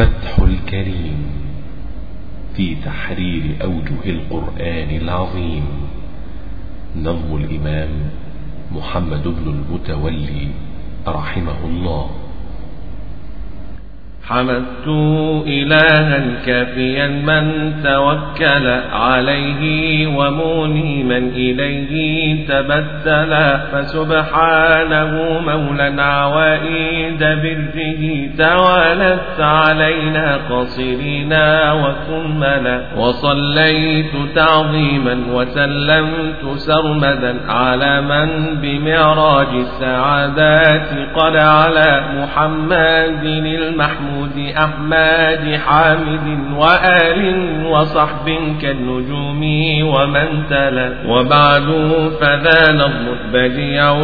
فتح الكريم في تحرير أوجه القرآن العظيم. نظم الإمام محمد بن المتولي رحمه الله. حمدت إلها كافيا من توكل عليه ومنيما إليه تبتلا فسبحانه مولى عوائد بره توالت علينا قصرنا وكملا وصليت تعظيما وسلمت سرمدا على من بمعراج السعادات قد على محمد المحمود. محمود أحمد حامد وآل وصحب كالنجوم ومن تلا وبعد فذا نظم بديع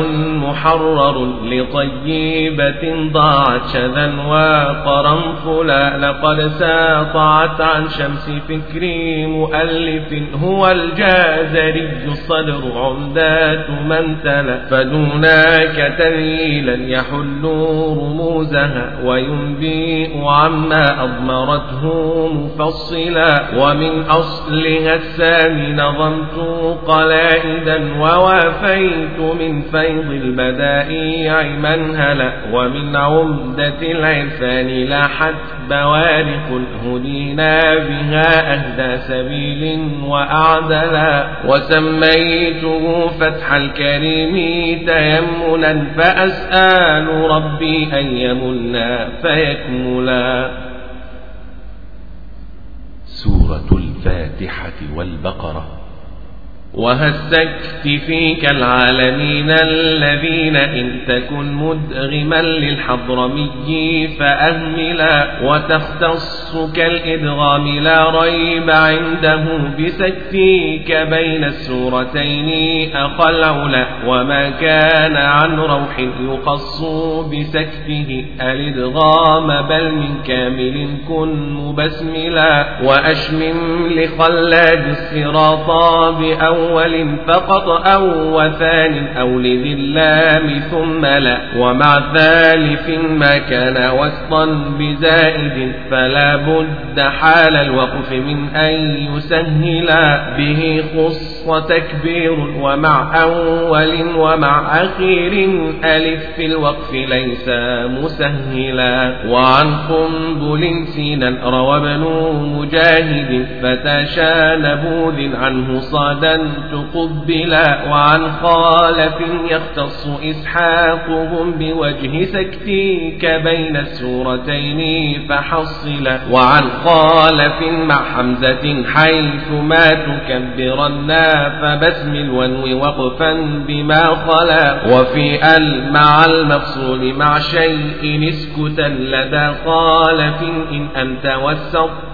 محرر لطيبة ضاعت شذا وقرنفلا لقد ساطعت عن شمس فكري مؤلف هو الجازري الصدر عمدات من تلا فدوناك تذيلا يحل رموزها وينبي عما أضمرته مفصلا ومن أصلها السامي نظمت قلائدا ووافيت من فيض البدائع منهلا ومن عمدة العرفان لاحت بوارق هدينا بها أهدى سبيل وأعدلا وسميته فتح الكريم تيمنا فأسأل ربي أن يمنا فيكملا سورة الفاتحة والبقرة. وهزكت فيك العالمين الذين إن تكن مدغما للحضرمي فأهملا وتختص كالإدغام لا ريب عنده بسكتيك بين السورتين أخى العلا وما كان عن روح يقص بسكته الإدغام بل من كامل كن مبسملا وأشمم لخلاد الصراط بأول أول فقط أو وثان أو لذي اللام ثم لا. ومع ثالث ما كان وسطا بزائد فلا بد حال الوقف من أن يسهلا به خص تكبير. ومع أول ومع أخير ألف في الوقف ليس مسهلا. وعن قنبل سينا روى ابن مجاهد فتشى نبوذ عنه صادا تقبلا وعن خالف يختص إسحاقهم بوجه سكتيك بين السورتين فحصلا وعن خالف مع حمزة حيث ما تكبرنا فبسم الونو وقفا بما خلا وفي ال مع المفصول مع شيء اسكتا لدى خالف إن أنت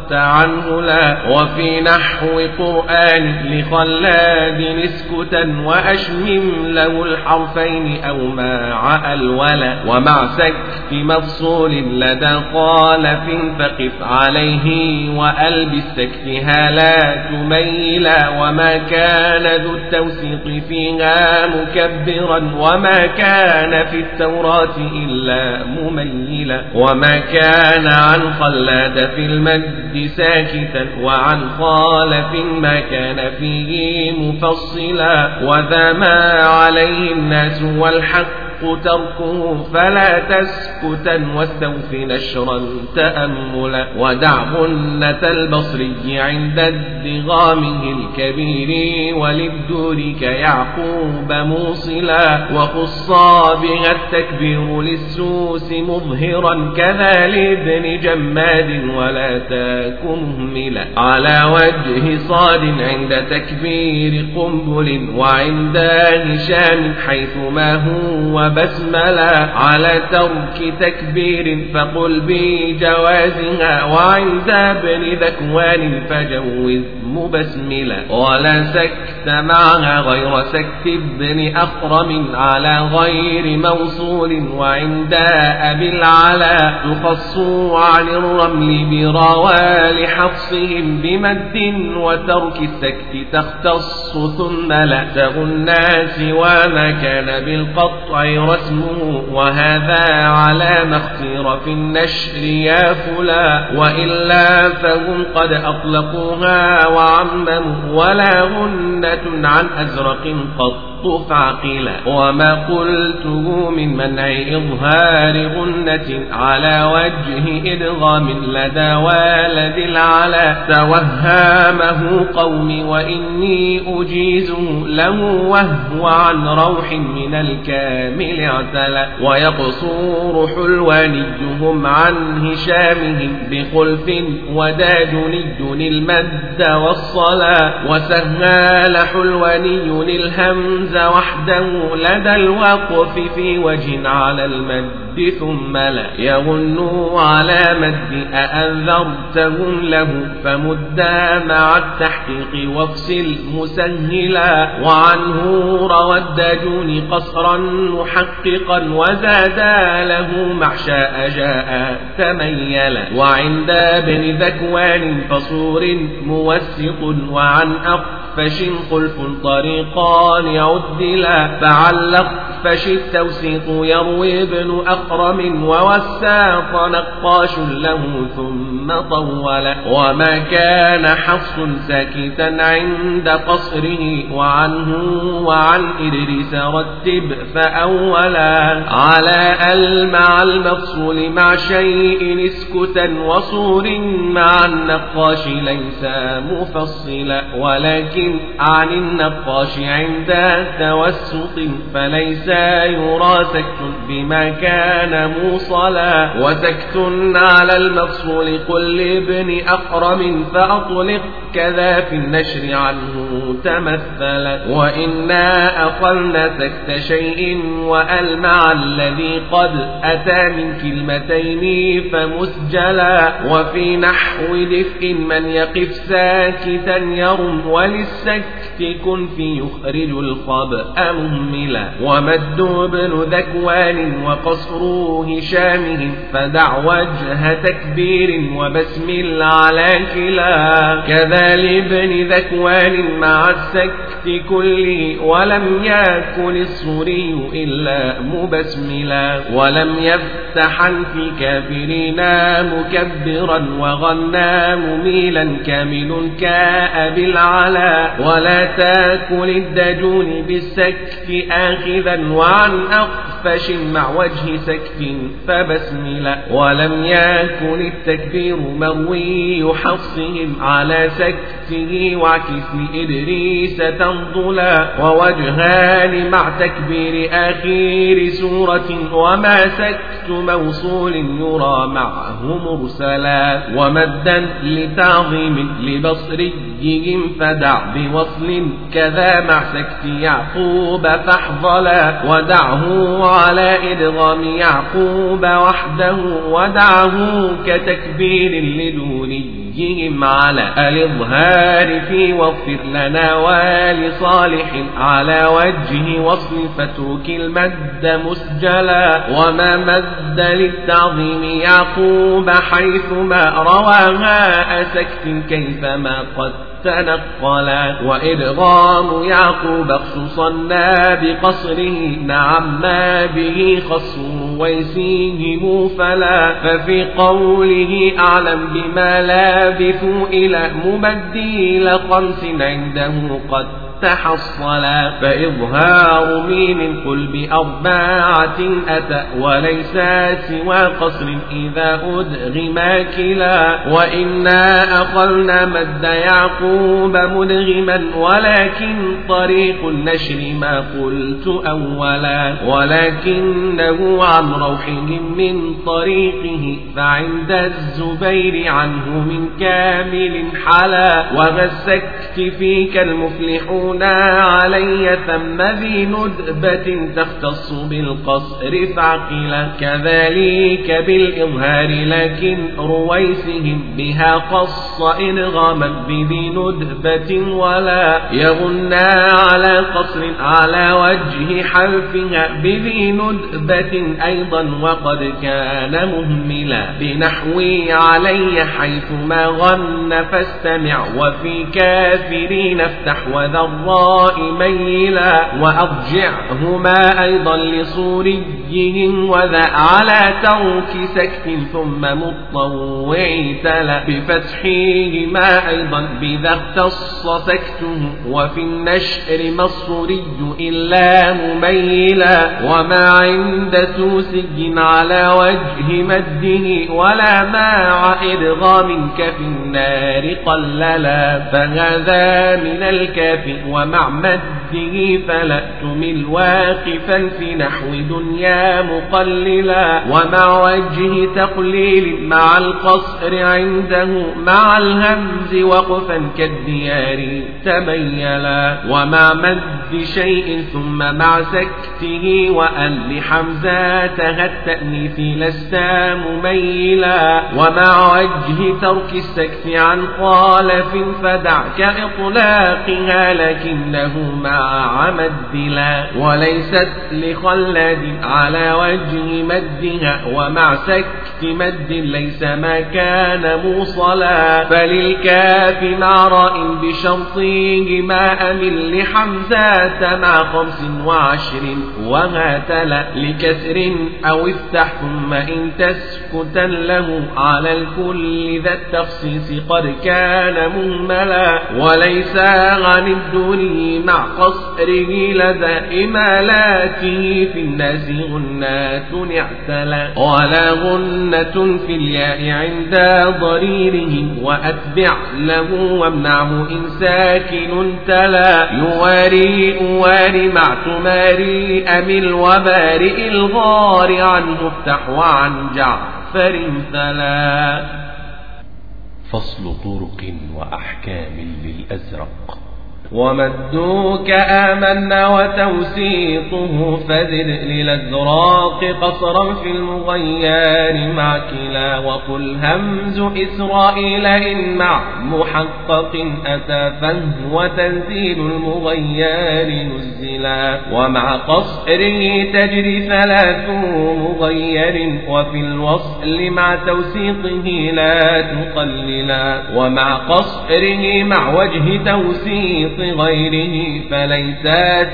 وسطت عنه لا وفي نحو قرآن لخلاد اسكتا وأشمم له الحرفين أو مع الولا ومع سكت مفصول لدى خالف فقف عليه وأل بالسكت هالا تميلا وما كان ذو التوسيق فيها مكبرا وما كان في التوراة إلا مميلا وما كان عن خلاد في المد ساكتا وعن خالف ما كان فيه مفصلا وذا ما عليه الناس والحق تركه فلا تسكتا واستوف نشرا تأملا ودع غنة البصري عند ادغامه الكبير وللدور كيعقوب موصلا. وقصى بها التكبير للسوس مظهرا كذا لابن جماد ولا تكن مهملا. على وجه صاد عند تكبير قنبل وعند هشام حيث ما هو بسملا على ترك تكبير فقل بجوازها وعند ابن ذكوان فجوز مبسملا ولا سكت معها غير سكت ابن أخرم على غير موصول وعند أبي العلا تخص عن الرمل بروال حفصهم بمد وترك السكت تختص ثم لا تغنى سوى ما كان بالقطع غير اسمه وهذا على ما اختير في النشر يا فلا وإلا فهم قد أطلقوها وعمموا ولا غنة عن أزرق قط. الخط فعقيلا وما قلته من منع إظهار غنة على وجه إدغام لدى والد العلا. توهامه قومي وإني أجيزه له وهو عن روح من الكامل اعتلى. ويقصور حلوانيهم عن هشامهم بخلف وداجني المد والصلاة وسهال حلواني الهمز الهمز وحده لدى الوقف في وجه على المد ثم لا يغن على مد أأنذرتهم له؟ فمدا مع التحقيق وافصل مسهلا. وعنه روى الدجون قصرا محققا وزادا له مع شاء جاء تميلا. وعند ابن ذكوان فصور موسق وعن أقفش خلف طريقان يعود عدلا فعلق فش التوسيط يروي ابن أخرم ووساط نقاش له ثم طول. وما كان حفص ساكتا عند قصره وعنه وعن إدريس رتب فأولا. على ال مع المفصول مع شيء اسكتا وصور مع النقاش ليس مفصلا. ولكن عن النقاش عند توسط فليس يرى سكت بما كان موصلا. وسكت على المفصول قل لابن أقرم فأطلق كذا في النشر عنه تمثلا. وإنا أقلنا سكت شيء وألمع الذي قد أتى من كلمتين فمسجلا. وفي نحو دفء من يقف ساكتا يرم وللسكت كن في يخرج الخبأ مهملا ومد ابن ذكوان وقصر هشامهم فدع وجه تكبير وبسم على كلا كذا لابن ذكوان مع السكت كله ولم يكن الصوري إلا مبسملا. ولم يفتحا في كافرين مكبرا وغنى مميلا كامل كاء بالعلا. ولا تأكل الدجون بالسكت آخذا وعن أقفش مع وجه سكت فبسملا ولم يكن التكبير مروي يحصهم على سكته وعكس إدريس تنضلا. ووجهان مع تكبير آخير سورة وما سكت موصول يرى معه مرسلا. ومدا لتعظيم لبصريهم فدع بوصل كذا مع سكت يعقوب فاحظلا. ودعه على إدغام يعقوب وحده ودعه كتكبير لدونيهم على الإظهار في واغفر لنا ولصالح على وجه وصل فترك المد مسجلا وما مد للتعظيم يعقوب حيثما رواها أسكت كيفما قد تنقلا وإدغام يعقوب خصصنا بقصره نعم ما به خص ويسيهم فلا ففي قوله أعلم بما لابثوا إلى مبديل خمس عنده قد تحصلا فإظهار ميم قل بأربعة أتى وليس سوى قصر إذا أدغما كلا وإنا أقلنا مد يعقوب مدغما ولكن طريق النشر ما قلت أولا ولكنه عن روحهم من طريقه فعند الزبير عنه من كامل حلا وغسكت فيك المفلحون يقولون علي ثم ذي ندبة تختص بالقصر فعقلا كذلك بالإظهار لكن رويسهم بها قص إنغاما بذي ندبة ولا يغنى على قصر على وجه حلفها بذي ندبة أيضا وقد كان مهملا بنحوي علي حيث ما غن فاستمع وفي كافرين افتح وذر الراء ميلا وأضجعهما أيضا لصوريهم وذا على ترك سكت ثم مطوع تلا بفتحهما أيضا بذا اختص سكته وفي النشر مصري إلا مميلا وما عند توسج على وجه مده ولا ماع إرغام كفي النار قللا فهذا من الكاف ومع مده فلا تمل واقفا في نحو دنيا مقللا. ومع وجه تقليل مع القصر عنده مع الهمز وقفا كالديار تميلا. ومع مد شيء ثم مع سكته وأن لحمزاتها التأنيث لست مميلا. ومع وجه ترك السكت عن خالف فدعك إطلاقها لكنه مع مدلا وليست لخلد على وجه مدها ومع سكت مد ليس ما كان موصلا فللكاف مع راء بشرطه ما أمل لحمزات مع خمس وعشر وهاتلا لكسر أو افتح ثم إن تسكتا له على الكل ذا التخصيص قد كان مهملا وليس عن الدني مع قصره لدى إمالاته في الناس غنات اعتلى. ولا غنة في الياء عند ضريره وأتبع له وامنعه إن ساكن تلا. يواري أواري مع تماري أمل وبارئ الغار عنه افتح وعن جعفر ثلا فصل طرق وأحكام للأزرق. ومدوك آمنا وتوسيطه فذر للأزراق قصرا في المغيار مع كلا وقل همز إسرائيل إن مع محقق أتى فهو تنزيل المغيار نزلا ومع قصره تجري ثلاث مغير وفي الوصل مع توسيطه لا تقللا ومع قصره مع وجه توسيط غيره فليس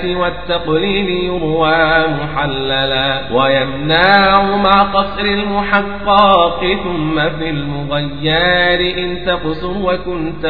سوى التقليل يروى محللا ويمنع مع قصر المحقق ثم في المغير إن تقصر وكنت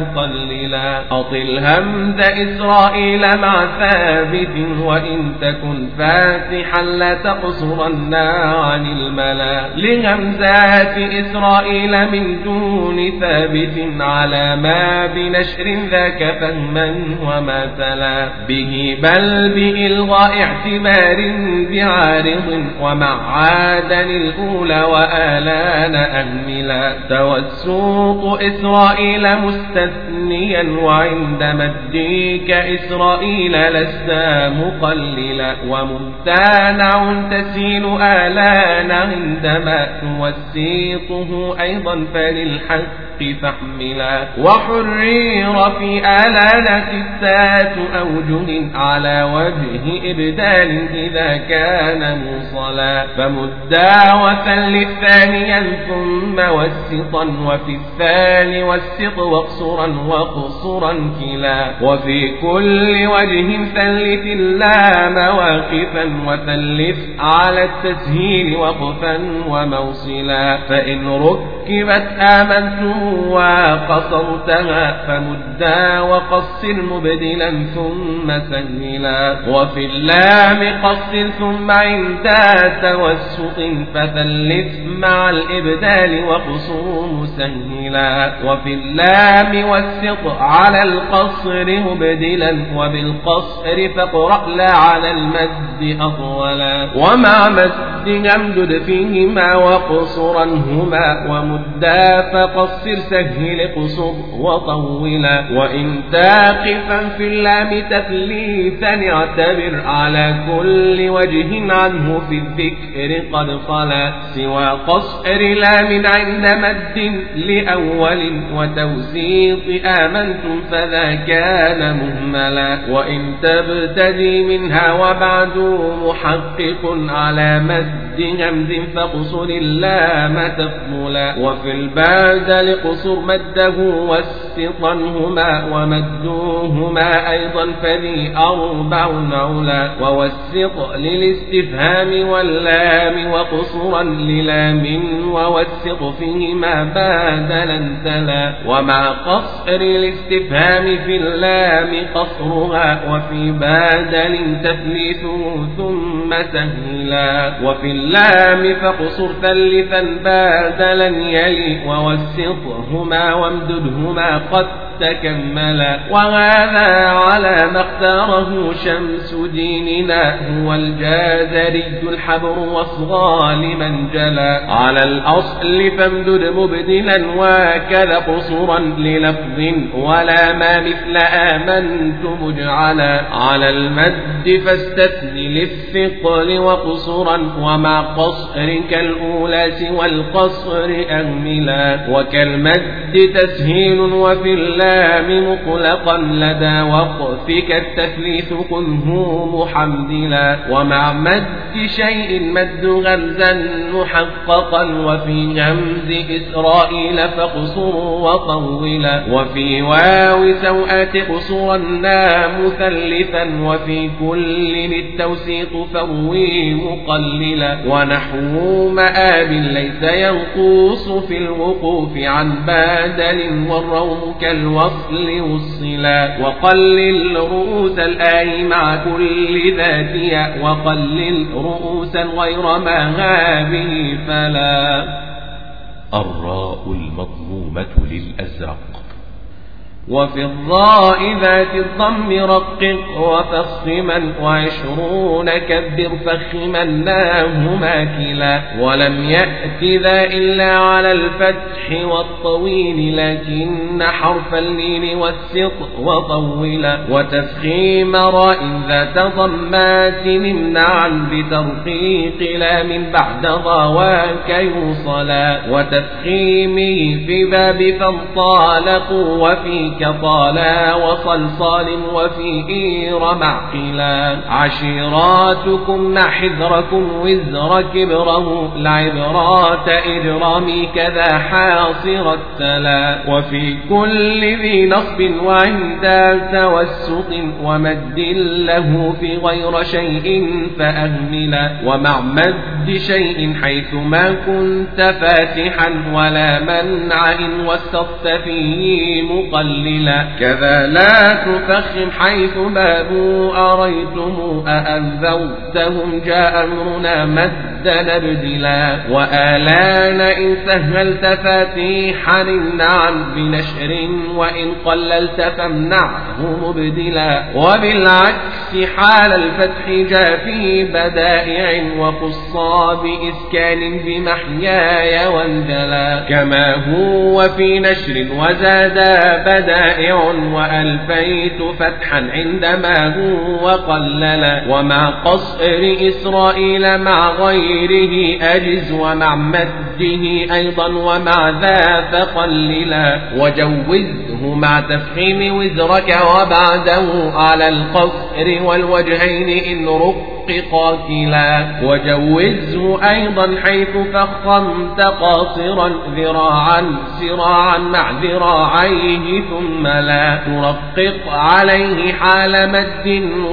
مقللا أطل همز إسرائيل مع ثابت وإن تكن فاتحا لا تقصرن عن الملا لهمزات إسرائيل من دون ثابت على ما بنشر ذاك فهم وما تلا به بل بإلغاء اعتبار بعارض ومع عادا الأولى وآلان أهملا توسوط إسرائيل مستثنيا وعند مديك إسرائيل لست مقللا وممتنع تسيل آلان عندما توسيطه أيضا فللحق فاحملا وحرير في آلانة التات أوجه على وجه إبدال إذا كان موصلا. فمدا وثلث ثانيا ثم وسطا وفي الثاني والسط واقصرا وقصرا كلا. وفي كل وجه ثلث اللام واقفا وثلث على التسهيل وقفا وموصلا. فإن ركبت آمنت وقصرتها فمدا وقصر مبدلا ثم سهلا. وفي اللام قصر ثم عند توسط فثلث مع الإبدال وقصر مسهلا وفي اللام والسط على القصر مبدلا وبالقصر فاقرأ لا على المد أطولا. ومع مد يمدد فيهما وقصرا هما ومدا فقصر سهل قصر وطولا وإن تاقفا في اللام تثليثا اعتبر على كل وجه عنه في الذكر قد خلا سوى قصر لام عند مد لأول وتوسيط آمنتم فذا كان مهملا وإن تبتدي منها وبعد محقق على مد همز فاقصر اللام تفضلا وفي البادل قصر مده والسطنهما ومدوهما أيضا فذي أربع علا ووسط للاستفهام واللام وقصرا للام ووسط فيهما بادلا تلا ومع قصر الاستفهام في اللام قصرها وفي بادل تثليثه ثم سهلا وفي اللام فقصر ثلثا بادلا يلي ووسطهما وامددهما قد تكملا وهذا على ما اختاره شمس ديننا هو الجازري الحبر واصغى لمن جلا. على الأصل فامدد مبدلا وكذا قصورا للفظ ولا ما مثل آمنت مجعلا على المد فاستثن للثقل وقصورا ومع قصر كالأولاس والقصر أهملا. وكالمد تسهيل وفي اللام مطلقا لدى وقفك التثليث كنه محمدلا ومع مد شيء مد غمزا محققا وفي غمز إسرائيل فقصر وطولا وفي واو سوءات قصورا مثلثا وفي كل التوسيط فروي مقللا ونحو مآب ليس ينقص في الوقوف عن بادل والروم كالوصل والصلا وقلل رؤوس الآي مع كل ذاتيا وقلل رؤوسا غير ما هذه فلا. الراء المضمومة للأزرق. وفي الضاء ذات الضم رقق وفخما وعشرون كبر فخما ناهما كلا ولم يأت ذا إلا على الفتح والطويل لكن حرف اللين والسط وطولا وتفخيم راء ذات ضمات نمنعا بترقيق لا من بعد ضواك يوصلا وتفخيمه في باب فانطالقوا وفي كطالا وصلصال وفي إير معقلا. عشيراتكم حذركم وزر كبره العبرات إجرامي كذا حاصر التلا. وفي كل ذي نصب وعند توسط ومد له في غير شيء فأهملا. ومع مد شيء حيث ما كنت فاتحا ولا منع إن وسطت فيه مقللا. مقللا كذا لا تفخم حيث بابوا. أريتم أأنذرتهم جاء أمرنا مدا نبدلا. وآلان إن سهلت فاتيحا النعم بنشر وإن قللت فامنعه مبدلا. وبالعكس حال الفتح جاء في بدائع وقصى بإسكان بمحياي واندلا كما هو في نشر وزاد بدأ بدائع وألفيت فتحا عندما هو قلل ومع قصر إسرائيل مع غيره أجز ومع مده أيضا ومع ذا فقللا وجوزه مع تفخيم وزرك وبعده على القصر والوجهين إن رق حقق كلا وجوزه أيضا حيث فخمت قاصرا ذراعا سراعا مع ذراعيه ثم لا ترقق عليه حال مد.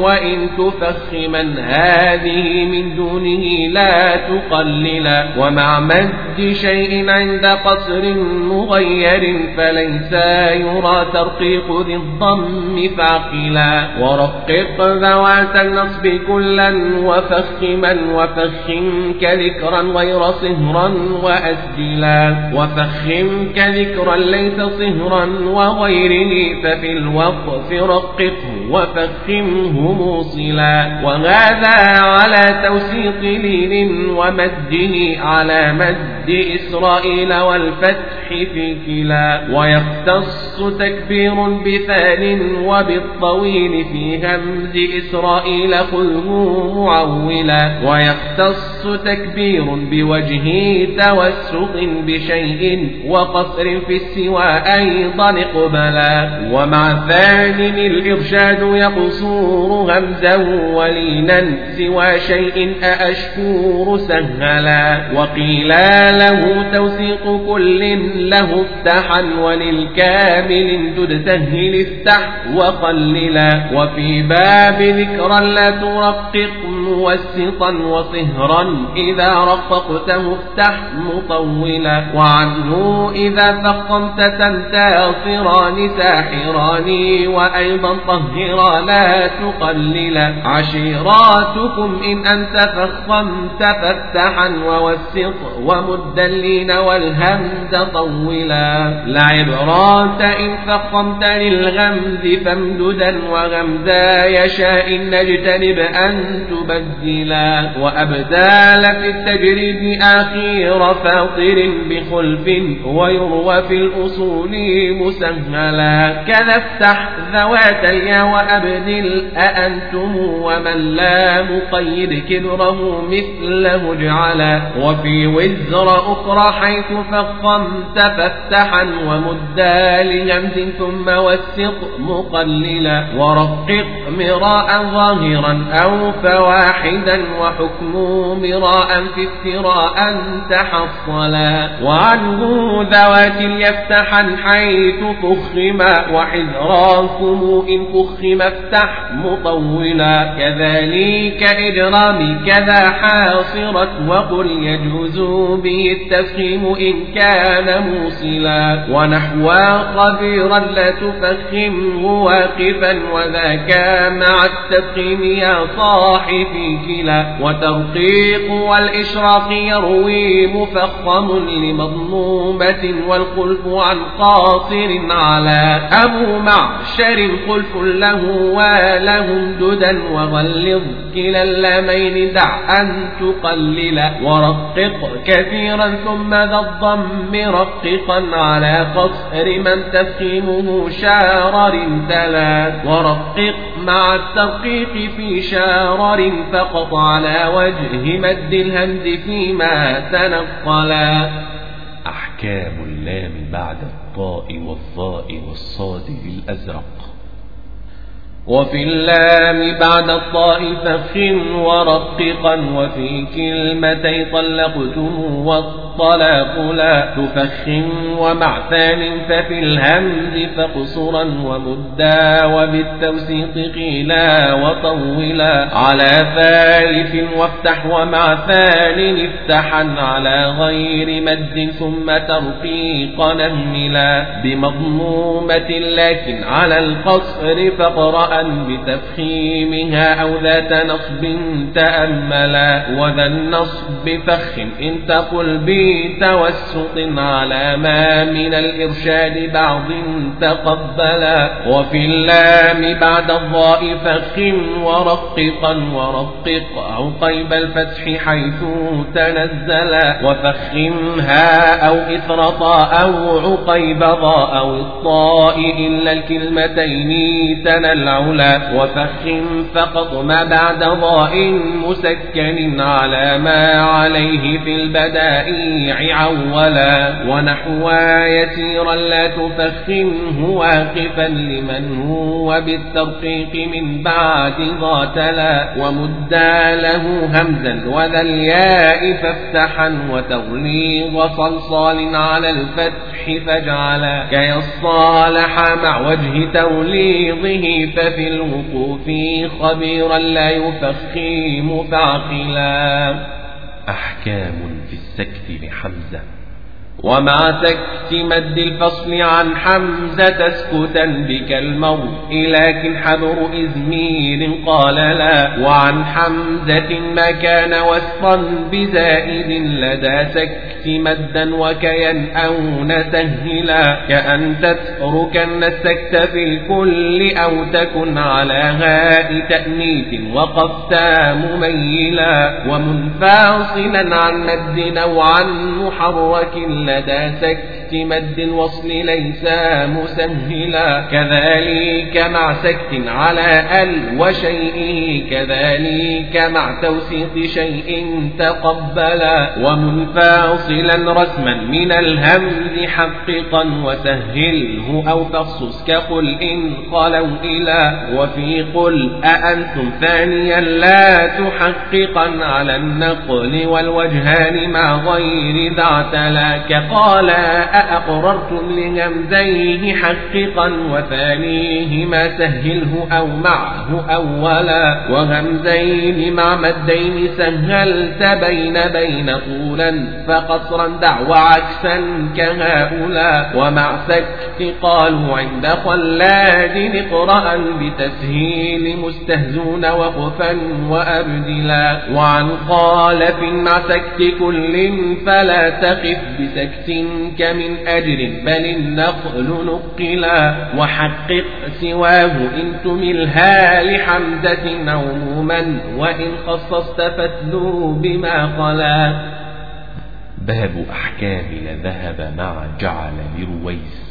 وإن تفخما هذه من دونه لا تقللا ومع مد شيء عند قصر مغير فليس يرى ترقيق ذي الضم فعقلا ورقق ذوات النصب كلا وفخما وفخم كذكرا غير صهرا وأسجلا وفخم كذكرا ليس صهرا وغيره ففي الوقف رققه وفخمه موصلا وهذا على توسيط لين ومده على مد إسرائيل والفتح في كلا. ويختص تكبير بثان وبالطويل في همز إسرائيل خذه معولا. ويختص تكبير بوجه توسط بشيء وقصر في السوى أيضا اقبلا. ومع ثان الإرشاد يقصور همزا ولينا سوى شيء أأشكور سهلا وقيل له توثيق كل له افتحا وللكامل جد سهل افتح وقللا وفي باب ذكرا لا ترقق موسطا وصهرا إذا رققته افتح مطولا وعنه إذا فخمت تنتصران ساحران وأيضا طهرا لا تقللا عشيراتكم إن أنت فخمت فافتحا ووسط ومدلين والهمز طولا. لا عبرات إن فخمت للغمز فامددا وغمزا يشاء إن نجتنب أن تبدلا. وأبدال في التجريد آخير فاطر بخلف ويروى في الأصول مسهلا. كذا افتح ذوات اليا وأبدل أأنتم ومن لا مقيد كبره مثله اجعلا وفي وزر أخرى حيث فخمت فافتحا ومدا لهمز ثم وسط مقللا. ورقق مراء ظاهرا أو فواحدا وحكم مراء في افتراء تحصلا. وعنه ذوات يفتحا حيث فخما. وحذراكم إن فخم افتح مطولا كذلك إجرام كذا حاصرت وقل يجوز به التفخيم إن كان موصلا ونحوا خبيرا لا تفخمه واقفا وذاك مع التفخيم يا صاحبي كلا وترقيق والإشراق يروي مفخم لمضمومة والخلف عن قاصر على أبو معشر خلف له ولهم ددا وغلظ كلا اللامين دع أن تقلل ورقق كثيرا ثم ذا الضم رققا على قصر من تفخيمه شارر تلا ورقق مع الترقيق في شارر فقط على وجه مد الهمز فيما تنقلا أحكام اللام بعد الطاء والظاء والصاد للأزرق. وفي اللام بعد الطاء فخم ورققا وفي كلمتي طلقتم والطلاق لا تفخم ومع ثان ففي الهمز فقصرا ومدا وبالتوسيط قيلا وطولا على ثالث وافتح ومع ثان افتحا على غير مد ثم ترقيقا نهملا بمضمومة لكن على القصر فقرأ بتفخيمها أو ذات نصب تأملا وذا النصب فخ إن تقل بتوسط على ما من الإرشاد بعض تقبلا وفي اللام بعد الضاء فخم ورققا ورقق عقيب الفتح حيث تنزلا وفخمها أو إثرطا أو عقيب ضاء أو الطاء إلا الكلمتين تنلع. العلا وفخم فقط ما بعد ضاء مسكن على ما عليه في البدائع عولا ونحوا يسيرا لا تفخمه واقفا لمن هو بالترقيق من بعد ضاتلا ومدا له همزا وذا الياء فافتحا وتغليظ صلصال على الفتح فاجعلا كي الصالح مع وجه توليظه ففي الوقوف خبيرا لا يفخم فعقلا أحكام في السكت لحمزة. ومع سكت مد الفصل عن حمزة تسكتا بك الموت لكن حذر إزمير قال لا وعن حمزة ما كان وسطا بزائد لدى سكت مدا وكين أو نسهلا كأن تتركن السكت في الكل أو تكن على هاء تأنيث وقفت مميلا ومنفاصلا عن مد أو عن محرك لدى سكت مد الوصل ليس مسهلا. كذلك مع سكت على أل وشيئه كذلك مع توسيط شيء تقبلا. ومنفاصلا رسما من الهمز حققا وسهله أو تخصص كقل إن خلوا إلى. وفي قل أأنتم ثانيا لا تحققا على النقل والوجهان مع غير ذا اعتلا كقال أأقررتم لهمزيه حققا وثانيهما سهله أو معه أولا وهمزين مع مدين سهلت بين بين طولا فقصرا دع وعكسا كهؤلاء ومع سكت قالوا عند خلاد اقرأ بتسهيل مستهزون وقفا وأبدلا وعن خالف مع سكت كل فلا تقف بسكت كمن أجر بل النقل نقلا وحقق سواه إن تملها لحمزة عموما وإن خصصت فاتلو بما خلا باب أحكام لذهب مع جعل لرويس.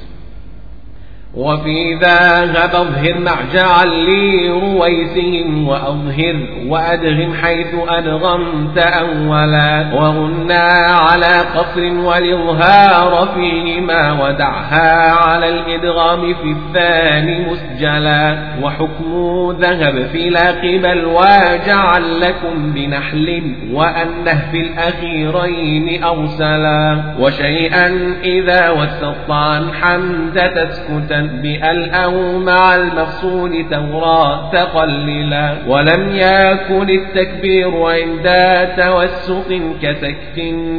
وفي ذهب اظهر مع جعل لرويسهم وأظهر وأدغم حيث أدغمت أولا. وغنى على قصر والإظهار فيهما ودعها على الإدغام في الثاني مسجلا. وحكم ذهب في لا قبل وجعل لكم بنحل وأنه في الأخيرين أرسلا. وشيئا إذا وسط عن حمزة تسكتا بأل أو مع المفصول تورا تقللا ولم يكن التكبير عند توسط كسكت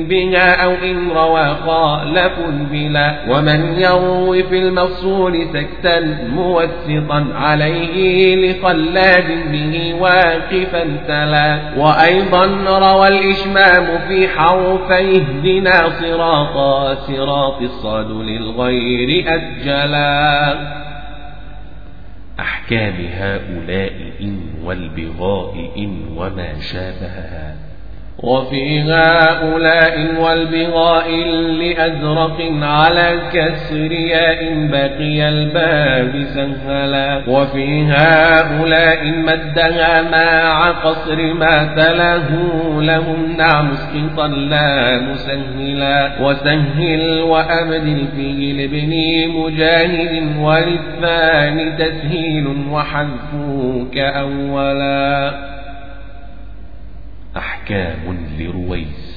بها أو إن روى خالف بلا ومن يروي في المفصول سكتا موسطا عليه لخلاد به واقفا تلا وأيضا روى الإشمام في حرفي اهدنا صراطا صراط الصاد للغير أجلا أحكام هؤلاء إن والبغاء إن وما شابهها. وفي هؤلاء والبغاء لأزرق على كسر ياء بقي الباب سهلا. وفي هؤلاء مدها مع قصر ما تله لهم نعم مسقطا لا مسهلا. وسهل وأبدل فيه لابن مجاهد وللثاني تسهيل وحذفك أولا. أحكام لرويس.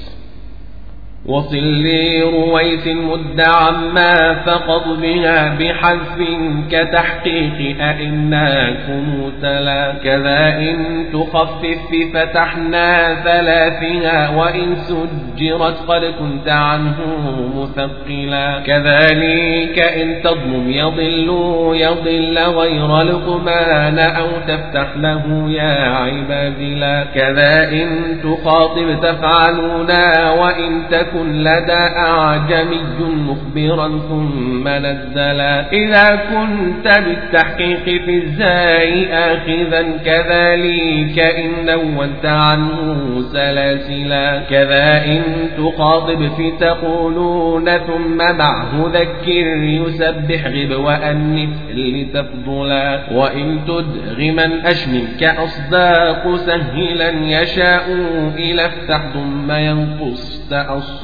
وصل لرويس مدعا ما فقط بها بحذف كتحقيق أئناكم تلا كذا إن تخفف فتحنا ثلاثها وإن سجرت قد كنت عنه مثقلا كذلك إن تضمم يضل يضل غير لقمان أو تفتح له يا عباد لا كذا إن تخاطب تفعلونا وإن تكن يكن لدى أعجمي مخبرا ثم نزلا. إذا كنت بالتحقيق في الزاي آخذا كذلك إن نونت عنه سلاسلا. كذا إن تخاطب في تقولون ثم معه ذكر يسبح غب وأنف لتفضلا. وإن تدغما أشمل كأصداق سهلا يشاء إلى افتح ثم ينقص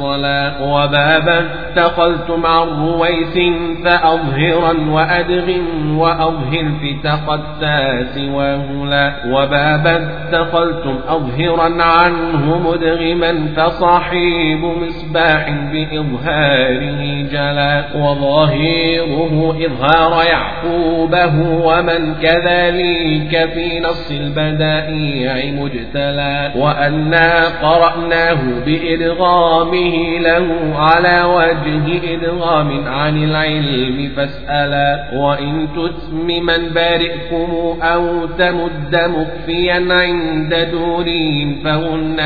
الصلاة وبابا اتخذتم عن رويس فأظهرا وأدغم وأظهر في تقدى سواهلا وبابا اتخذتم أظهرا عنه مدغما فصاحب مصباح بإظهاره جلا وظاهره إظهار يعقوبه ومن كذلك في نص البدائع مجتلى وأنا قرأناه بإدغامه له على وجه إدغام عن العلم فاسألا وإن تتمما بارئكم أو تمد مكفيا عند دورين فهن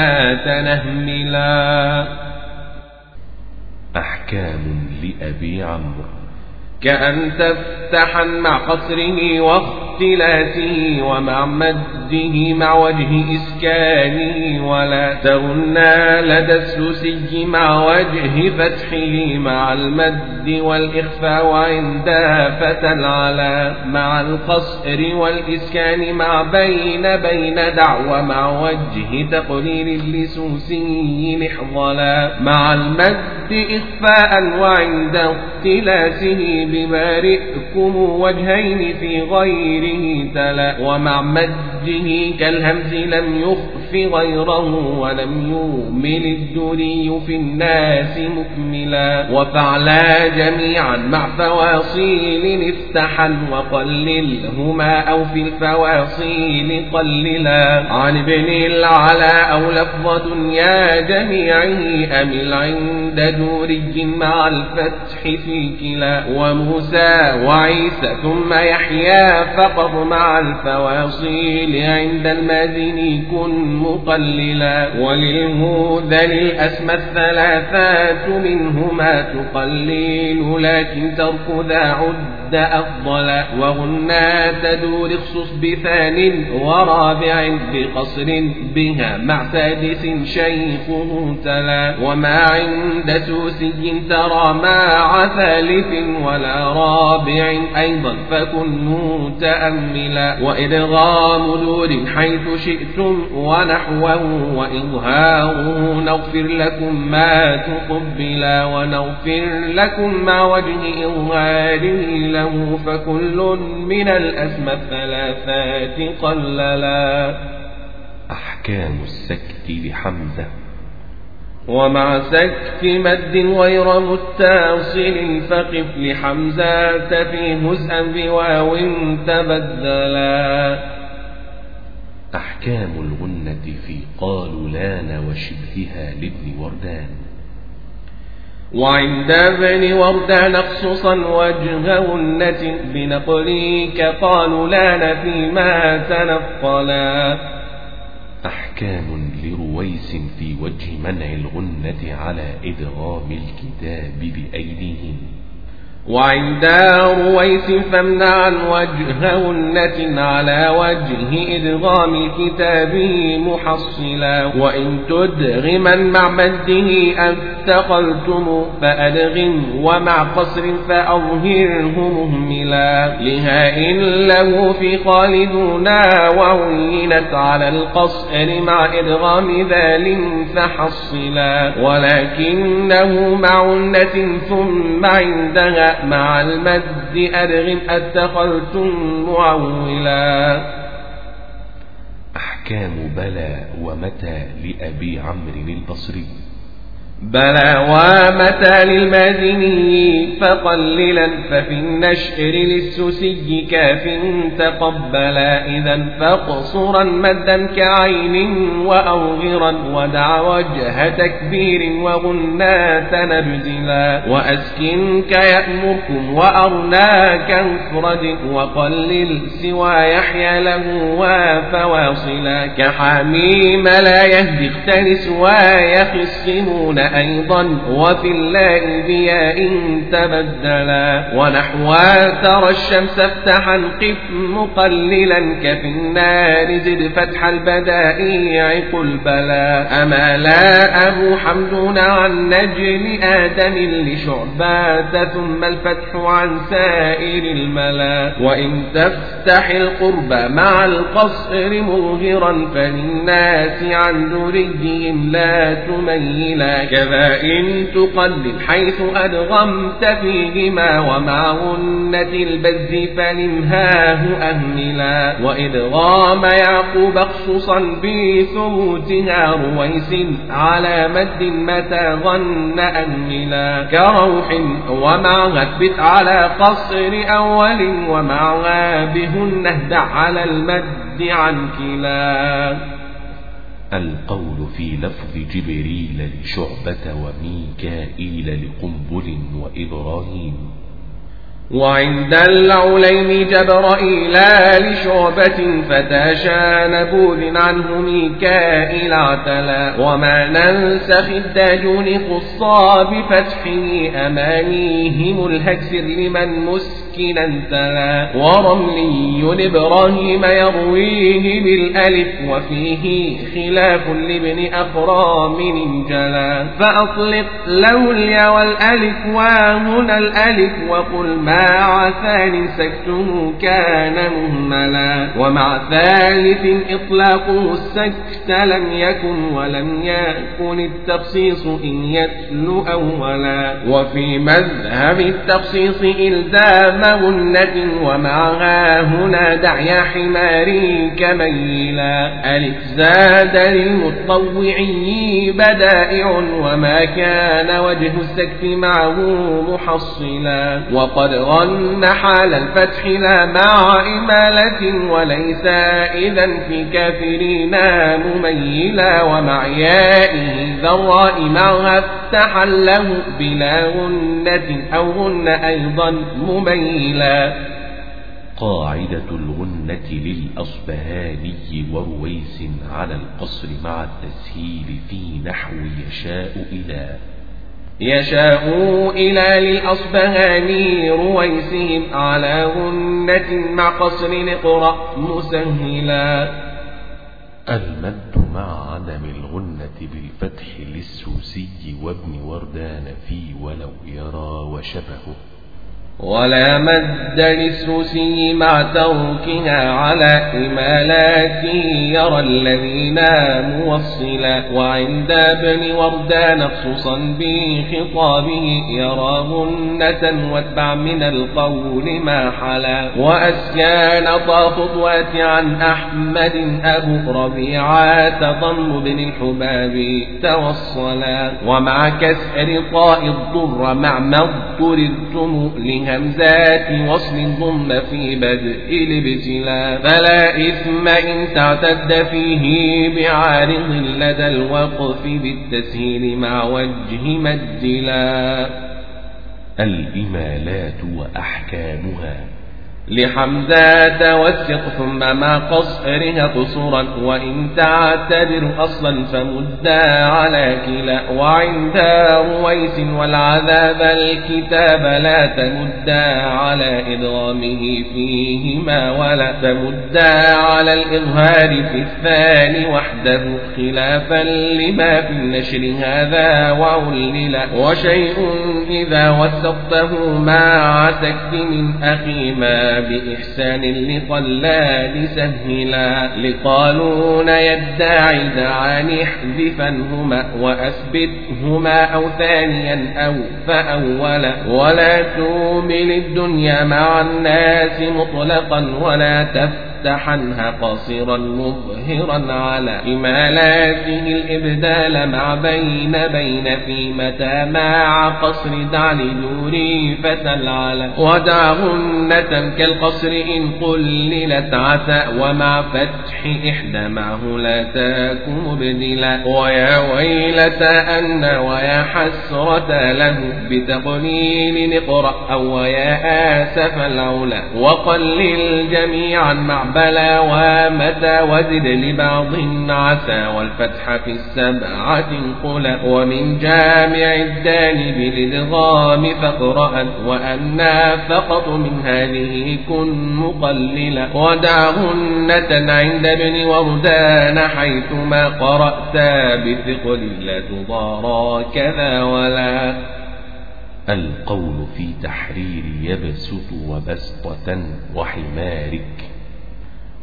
تنهملا. أحكام لأبي عمرو. كأن تفتحا مع قصره واختلاسه ومع مد مده مع وجه إسكانه ولا تغنى لدى السوسي مع وجه فتحه مع المد والإخفاء وعند فتى العلا مع القصر والإسكان مع بين بين دعوة مع وجه تقرير لسوسي لحظلا مع المد إخفاء وعند اختلاسه ببارئكم وجهين في غيره تلا ومع مده كالهمز لم يخف غيره ولم يؤمل الدري في الناس مكملا وفعلا جميعا مع فواصيل افتحا وقللهما أو في الفواصيل قللا عن ابن العلا أو لفظة يا جميعه أمل عند دوري مع الفتح في كلا وموسى وعيسى ثم يحيى فقط مع الفواصيل. عند المازن كن مقللا. وللموذل الأسمى الثلاثات منهما تقليل لكن ترك ذا عد أفضل. وغنى تدور اخصص بثان ورابع بقصر بها مع سادس شيخه تلا وما عند سوسي ترى مع ثالث ولا رابع أيضا فكن متأملا وإدغام دور حيث شئتم ونحوه وإظهاره نغفر لكم ما تقبلا ونغفر لكم مع وجه إظهاره له فكل من الأسمى الثلاثات قللا. أحكام السكت لحمزة ومع سكت مد غير متصل فقف لحمزة في هزءا بواو تبدلا. أحكام الغنة في قالوا لأن وشبهها لابن وردان. وعند ابن وردان خصوصا وجه غنة بنقلك قالوا لأن فيما تنقلا. أحكام لرويس في وجه منع الغنة على إدغام الكتاب بأيديهم. وعند رويس فامنعا وجه غنة على وجه إدغام الكتاب محصلا. وإن تدغما مع مده أتقلتم فأدغم ومع قصر فأظهره مهملا. لها إن له في خالدنا وعينت على القصر مع إدغام ذال فحصلا. ولكنه مع ثم عندها مع المد أدغم أتخذتم معولا أحكام بلى ومتى لأبي عمرو البصري؟ بلى ومتى للمازني فقللا ففي النشر للسسي كاف تقبلا إذا فاقصرا مدا كعين وأوغرا ودع وجه تكبير وغناة نبدلا وأسكنك يأمركم وأرناك انفرد وقلل سوى يحيى له وفواصلا كحميم لا يهدي اختلس ويخصمون أيضا وفي الله بياء تبدلا. ونحوا ترى الشمس افتحا قف مقللا كفي النار زد فتح البدائع قل بلا أما لا أبو حمدون عن نجم آدم لشعبات ثم الفتح عن سائر الملا. وإن تفتح القرب مع القصر مظهرا فللناس عن دريهم لا تميلا. كذا إن تقلل حيث أدغمت فيهما ومع غنة البز فلمهاه أهملا. وإدغام يعقوب خصوصا بثبوتها رويس على مد متى ظن أهملا. كروح ومع اثبت على قصر أول ومع بهن اهدع على المد عن كلا القول في لفظ جبريل لشعبة وميكائيل لقنبل وإبراهيم. وعند العليم جبرائيل لشعبة فتاشى نبوذ عنه ميكائيل اعتلى. وما ننسخ الداجون قصى بفتحه أمانيهم الهكسر لمن مسك سكنا تلا ورملي إبراهيم يرويه بالألف وفيه خلاف لابن أخرام جلا فأطلق له اليا والألف وهنا الألف وقل مع ثاني سكته كان مهملا. ومع ثالث إطلاقه السكت لم يكن ولم يكن التخصيص إن يتلو أولا. وفي مذهب التخصيص إلزام غنة ومعها هنا دعي حماري كميلا. ألف زاد للمطوعي بدائع وما كان وجه السكت معه محصلا. وقد غن حال الفتح لا مع إمالة وليس إذا في كافرين مميلا. ومع يائه ذراء معها افتح له بلا غنة أو غن أيضا مميلا. قاعدة الغنة للأصبهاني ورويس على القصر مع التسهيل في نحو يشاء إلى يشاء إلى للأصبهاني رويسهم على غنة مع قصر اقرأ مسهلا. المد مع عدم الغنة بالفتح للسوسي وابن وردان في ولو يرى وشبهه. ولا مد للسوسي مع تركها على إمالات يرى الذين موصلا وعند ابن وردان خصوصا بخطابه يرى غنة واتبع من القول ما حلا وأسكان خطوات عن أحمد أبو ربيعة ضم بن الحباب توصلا ومع كسر طاء الضر مع مضطر الجمل همزات وصل ضم في بدء الابتلاء. فلا إثم إن تعتد فيه بعارض لدى الوقف بالتسهيل مع وجه مدلا الإمالات وأحكامها لحمزة والسق ثم مع قصرها قصورا وإن تعتبر أصلا فمدا على كلا وعند رويس والعذاب الكتاب لا تمدا على إدغامه فيهما ولا تمدا على الإظهار في الثاني وحده خلافا لما في النشر هذا وعلل. وشيء إذا وثقته مع سكت من أخي ما بإحسان لطلال سهلا لقالون يدعي دعان احذفنهما وأثبتهما أو ثانيا أو فأولا ولا تومل الدنيا مع الناس مطلقا ولا تفتح عنها قاصرا مظهرا على إمالاته الإبدال مع بين بين في متى مع قصر دع لدوري فتل على ودعهن كالقصر إن قللت عسى ومع فتح إحدى معه لا تكن مبدلا. ويا ويلة أن ويا حسرة له بتقليل نقرأ أو ويا آسف العلا. وقلل جميعا مع بلى ومتى وزد لبعض عسى والفتح في السبعة قلا ومن جامع الدال بالإدغام فاقرأ وأنا فقط من هذه كن مقللا ودعهن عند ابن وردان حيثما قرأت بثقل لا تضارى كذا ولا. القول في تحرير يبسط وبسطة وحمارك.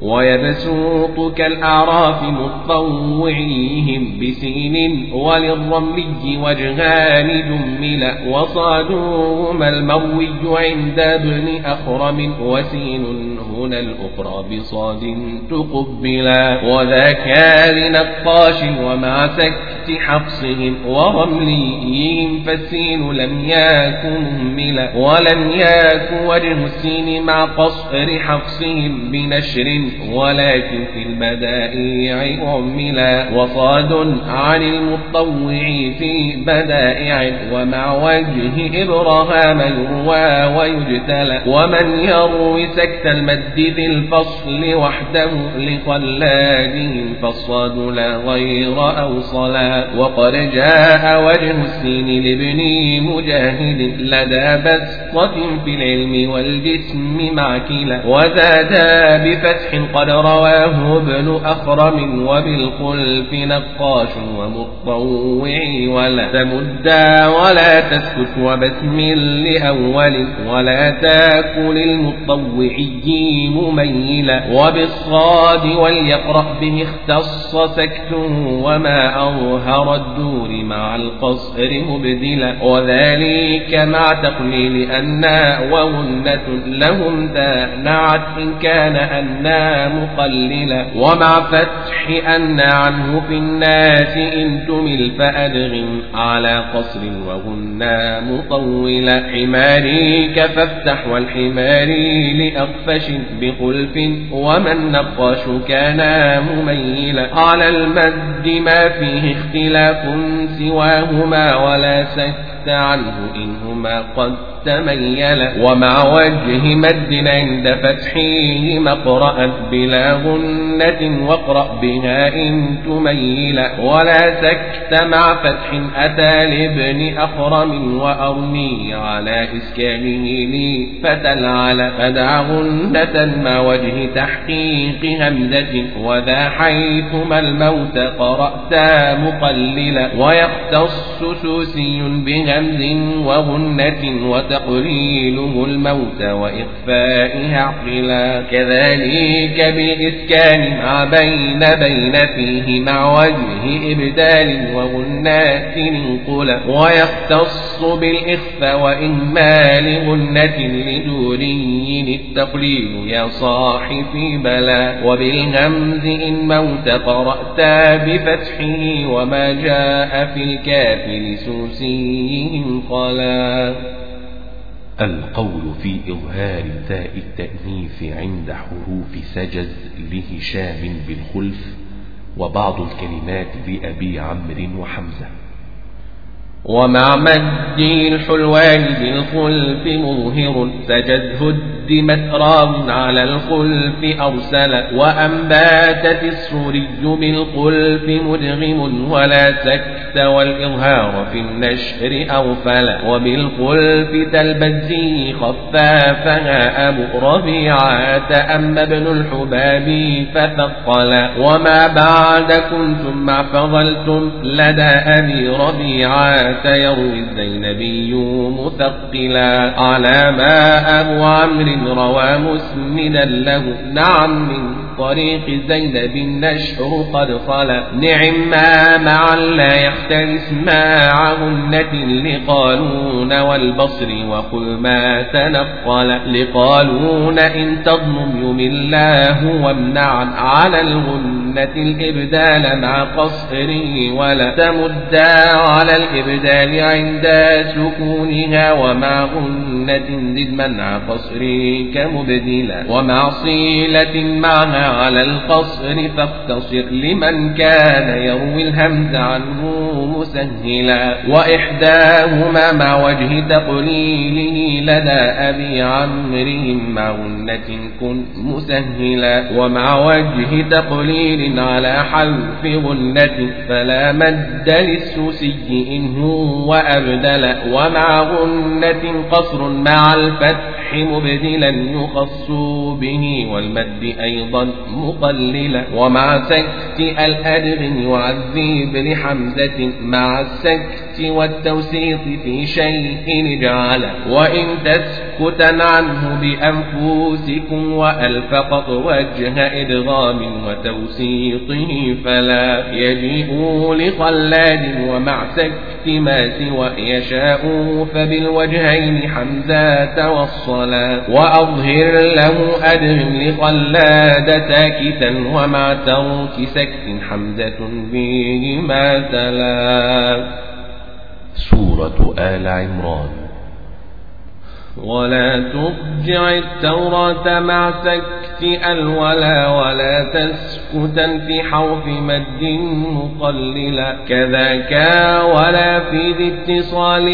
ويبسوط كالأعراف مطوعيهم بسين وللرملي وجهان جملا وصادوهما المروي عند ابن أخرم وسين هنا الأخرى بصاد تقبلا وذاك لنقاش ومع سكت حفصهم ورمليهم فالسين لم يكن مهملا ولم يكن وجه السين مع قصر حفصهم بنشر ولكن في البدائع عملا وصاد عن المطوع في بدائع ومع وجه إبراهام يروى ويجتلى ومن يروي سكت المد ذي الفصل وحده لقلادهم فالصاد لا غير أوصلا وقد جاء وجه السين لابن مجاهد لدى بسطة في العلم والجسم مع كلا وزادا بفتح قد رواه ابن أخرم وبالخلف نقاش ومطوع ولا تمدا ولا تسكت وبسم لأول ولا تأكل المطوعي مميلا وبالصاد وليقرأ به اختص سكت وما أظهر الدور مع القصر مبدلا وذلك مع تقليل أن وغنة لهم ذا نعت إن كان أنا مقللا ومع فتح أن عنه في الناس إن تمل فأدغم على قصر وغنا مطولا حماريك فافتح والحماري لأقفش بخلف ومن نقاش كان مميلا على المد ما فيه اختلاف سواهما ولا سكت عنه إنهما قد تميلا ومع وجه مد عند فتحه مقرأ بلا غنة واقرأ بها إن تميلا ولا سكت مع فتح أتى لابن أخرم وأرمي على إسكانه لي فتلعل فدع غنة مع وجه تحقيق همزة وذا حيثما الموت قرأت مقللا ويختص سوسي بهمز وغنة وتقليله الموت وإخفائها عقلا كذلك بالإسكان مع بين بين فيه مع وجه إبدال وغنات انقلا ويختص بالإخفاء وإهمال غنة لدوري التقليل يا صاحبي بلا وبالهمز إن موت قرأت بفتحه وما جاء في الكاف لسوسي خلا القول في إظهار تاء التأنيث عند حروف سجز لهشام بالخلف وبعض الكلمات لأبي عمرو وحمزة. ومع مد الحلوان بالخلف مظهر سجد هدمت راو على الخلف أرسل وأنباتت السوري بالخلف مدغم ولا سكت والإظهار في النشر أغفل وبالخلف تلبزي خفافها. أبو ربيعة أما ابن الحباب فثقل وما بعدكم ثم فضلتم لدى أبي ربيعة يروي الزينبي مثقلا. على ما أبو عمرو روى مسندا له. نعم من طريق زينب النشر قد خلا نعم ما معا لا يختلس مع غنة لقالون والبصر وقل ما تنقل. لقالون إن تضمم يملاه وامنعا على الغنة الإبدال مع قصره ولا تمدا على الإبدال عند سكونها ومع غنة زد منع قصرك مبدلا ومع صيلة معها على القصر فاقتصر لمن كان يروي الهمز عنه مسهلا. وإحداهما مع وجه تقليله لدى أبي عمرهم مع غنة كن مسهلا. ومع وجه تقليل على حلف غنة فلا مد للسوسي إن هو أبدل ومع غنة قصر مع الفتح مبدلا يخص به والمد أيضا مقللا ومع سكت الأدغ يعذب لحمزة مع السكت والتوسيط في شيء اجعل وإن تسكتا عنه بأنفسكم وألفقط وجه إدغام وتوسيطه فلا يجيء لخلاد ومع سكت ما سوى يشاء فبالوجهين حمزة والصلاة. وأظهر له أدغم لخلاد تاكتا ومع ترك سكت حمزة بهما تلا. سورة آل عمران. ولا ترجع التوراة مع سكت الولا ولا تسكتا في حرف مد مقللا كذاك ولا في ذي اتصال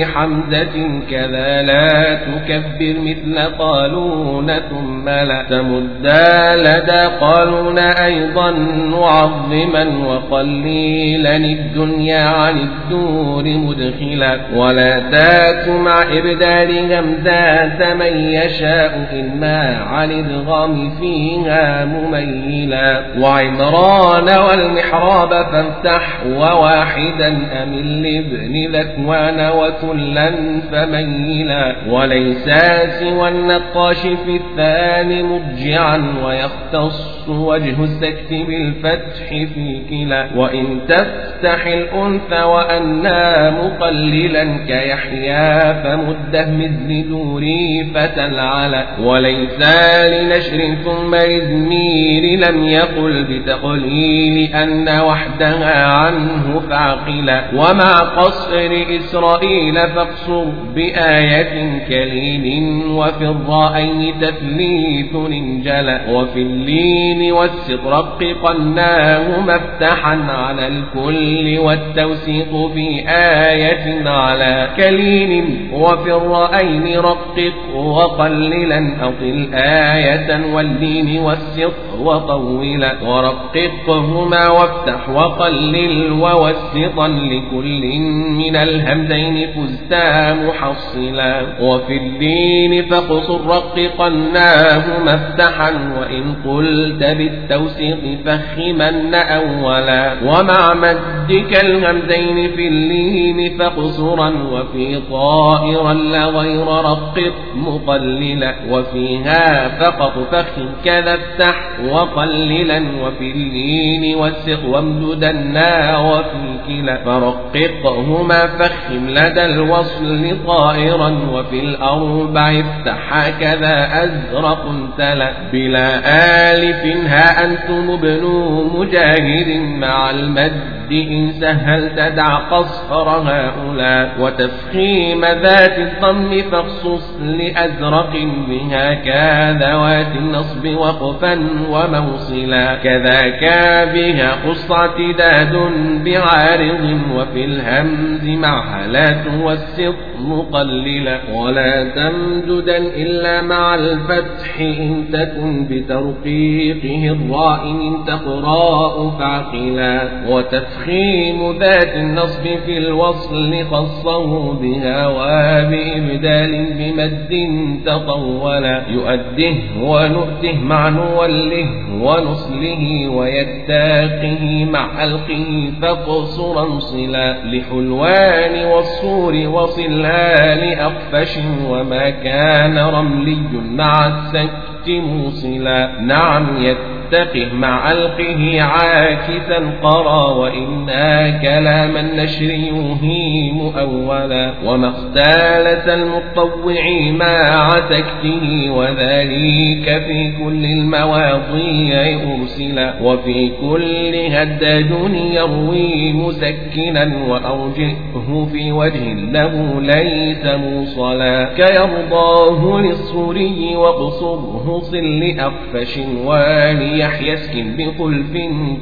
لحمزة. كذا لا تكبر مثل قالون. ثم لا تمدا لدى قالون أيضا معظما. وقليلا الدنيا عن الدور مدخلا. ولا تاك مع إبدال همزات من يشاء إما عن الغام فيها مميلا. وعمران والمحراب فافتح وواحدا أمن لابن ذكوان وكلا فميلا. وليس سوى النقاش في الثاني مضجعا ويختص وجه السكت بالفتح في كلا. وإن تفتح الأنثى وأنا مقللا كيحيى فمده مثل دوري فتلعل. وليس لنشر ثم إزمير لم يقل بتقليل أن وحدها عنه فعقلا ومع قصر إسرائيل فاقصر بآية كليل وفي الرأي تثليث انجلى. وفي اللين والسطرق قناه مفتحا على الكل والتوسيط في آية على كليل. وفي الرأين رقق وقللا أطل آية واللين والسطر وطولا ورققهما وافتح وقلل ووسطا لكل من الهمزين فزتا محصلا وفي الدين فاقصر رققناه مفتحا وإن قلت بالتوسيط فخمن أولا. ومع مدك الهمزين في اللين فاقصرا وفي طائرا لا غير رقق مقللا وفيها فقط فخم كذا افتح وقللا وفي اللين والسق وامددنا وفي كلا. فرققهما فخم لدى الوصل طائرا وفي الأربع افتح هكذا أزرق تلا. بلا آلف ها أنتم ابن مجاهد مع المد. إن سهلت دع قصر هؤلاء وتفخيم ذات الضم فاخصص لأزرق بها كذوات النصب وقفا وموصلا كذاك بها خص اعتداد بعارض وفي الهمز مع هلات والسط مقللا ولا تمددا إلا مع الفتح إن تكن بترقيقه الراء إن تقراء فعقلا وتفخيم ذات النصب في الوصل خصه بها وبإبدال بمد تطولا يؤده ونؤته مع نوله ونصله ويتاقه مع ألقه فقصرا صلا لحلوان والصور وصلا لأقفش وما كان رملي مع السكت موصلا. نعم يتقه مع ألقه عاكسا قرى وإنا كلام النشر يوهيم أولا وما اختالة المطوع مع تكته وذلك في كل المواضيع أرسلا وفي كل هداج يروي مسكنا وأرجئه في وجه له ليس موصلا كيرضاه للصوري واقصره صل لأقفش وليحيى اسكن بخلف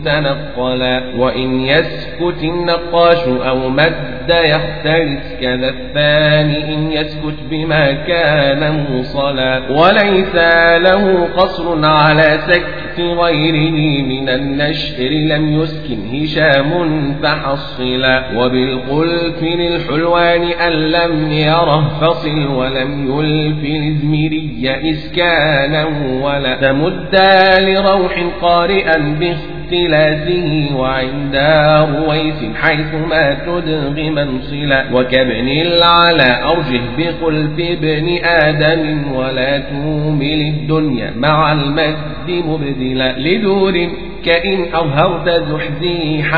تنقلا وإن يسكت النقاش أو مد يختلس كذا الثاني إن يسكت بما كان موصلا. وليس له قصر على سكت غيره من النشر لم يسكن هشام فحصلا. وبالخلف للحلوان أن لم يره فصل ولم يلف الإزميري إسكانا ولا. تمدا لروح قارئا باختلاسه وعند رويس حيثما تدغي منصلا. وكابن العلا أرجه بخلف ابن آدم ولا تومل الدنيا مع المد مبدلا. لدور كإن أظهرت زحزيح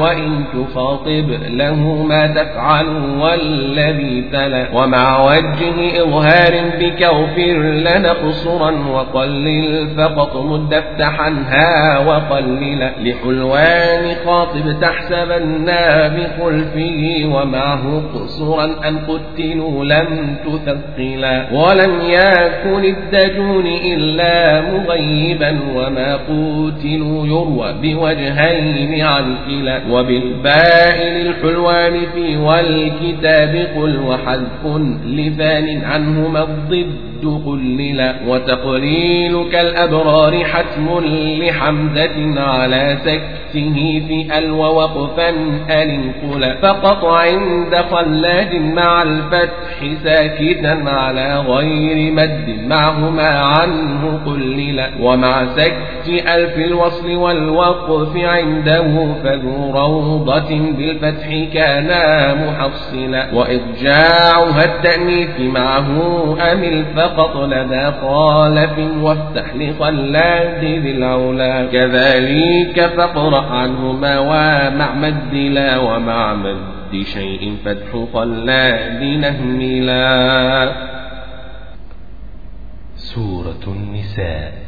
وإن تخاطب له ما تفعل والذي تلا ومع وجه إظهار بكوفر لنقصرا وقلل فقط مد افتحنها وقلل لحلوان خاطب تحسبن بخلفه ومعه قصرا أن قتلوا لم تثقلا ولم يكن الدجون إلا مغيبا وما قتلوا يروى بوجهين عن كلا وبالباء للحلوان في والكتاب قل وحذف لثان عنهما الضد. قللا وتقليل كالأبرار حتم لحمزة على سكته في أل ووقفا ألنقلا فقط عند خلاد مع الفتح ساكتا على غير مد معهما عنه قللا ومع سكت ألف الوصل والوقف عنده فذو روضة بالفتح كان محصلا وإضجاعها التأنيث معه أمل فقط لدى خالف وافتح لخلاد ذي العلا كذلك فاقرأ عنهما ومع مد لا ومع مد شيء فتح خلاد نهملا. سورة النساء.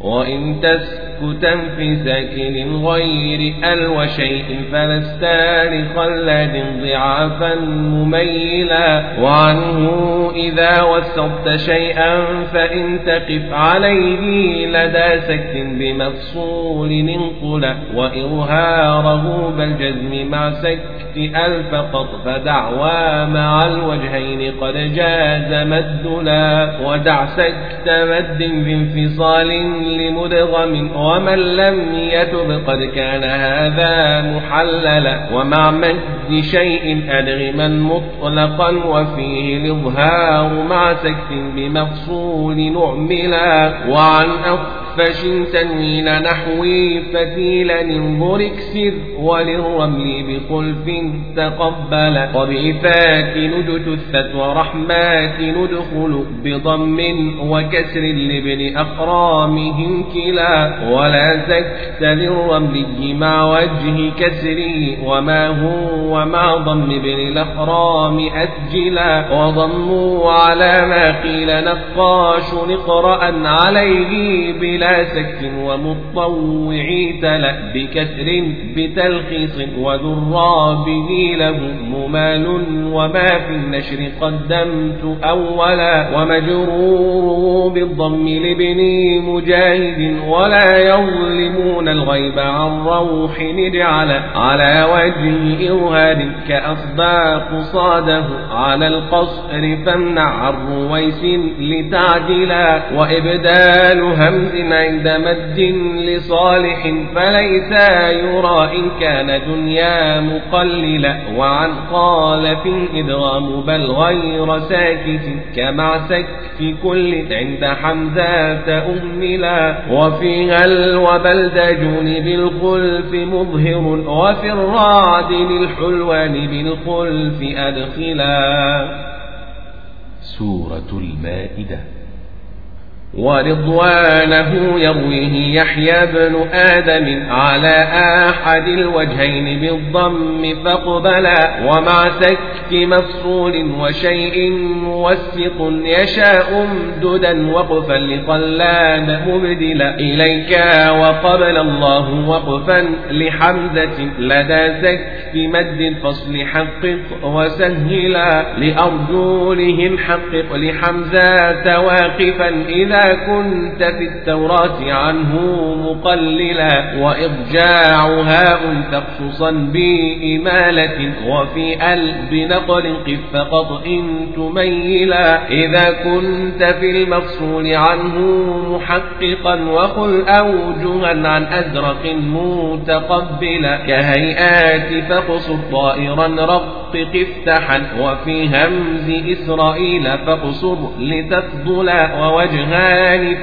وإن تسكتا في ساكن غير ال وشيء فلست لخلاد ضعافا مميلا وعنه إذا وسطت شيئا فإن تقف عليه لدى سكت بمفصول انقلا وإظهاره بالجزم مع سكت ال فقط فدعوى مع الوجهين قد جاز مدلا ودع سكت مد بانفصال لمدغم ومن لم يتب قد كان هذا محللا ومع مد شيء أدغما مطلقا وفيه الإظهار مع سكت بمفصول نعملا وعن أخفش تنوين نحوي فتيلا انظر اكسر وللرمل بخلف تقبل قبيفات ندت الثت ورحمات ندخل بضم وكسر لابن كلا ولا زكت للرملي مع وجه كسري وما هو مع ضم ابن الأخرام أسجلا وضموا على ما قيل نقاش نقرأ عليه بلا سك ومطوعي تلا بكسر بتلخيص وذرى به له ممال وما في النشر قدمت أولا ومجرور بالضم لابن مجاهد ولا يظلمون الغيب عن روح نجعل على وجه إرهاد كأصداق صاده على القصر فامنع عن رويس لتعدلا وإبدال همز عند مد لصالح فليس يرى إن كان دنيا مقللا وعن قال في إدغام بل غير ساكت كمع سكت كل عند حمزة أهملا وفيها الوبل دجون بالخلف مظهر وفي الرعد للحلوان بالخلف أدخلا. سورة المائدة. ورضوانه يرويه يحيى بن آدم على أحد الوجهين بالضم فاقبلا ومع سك مفصول وشيء موسط يشاء امددا وقفا لقلان مبدلا إليك وقبل الله وقفا لحمزة لدى سك مد الفصل حقق وسهلا لأرجلهم حقق لحمزة واقفا إذا كنت في التوراة عنه مقللا وإضجاع هاء تخصصا بإمالة وفي ال بنقل قف فقط إن تميلا. إذا كنت في المفصول عنه محققا وقل أوجها عن أزرق متقبلا. كهيئات فقصر طائرا رقق افتحا وفي همز إسرائيل فاقصر لتفضلا. ووجهان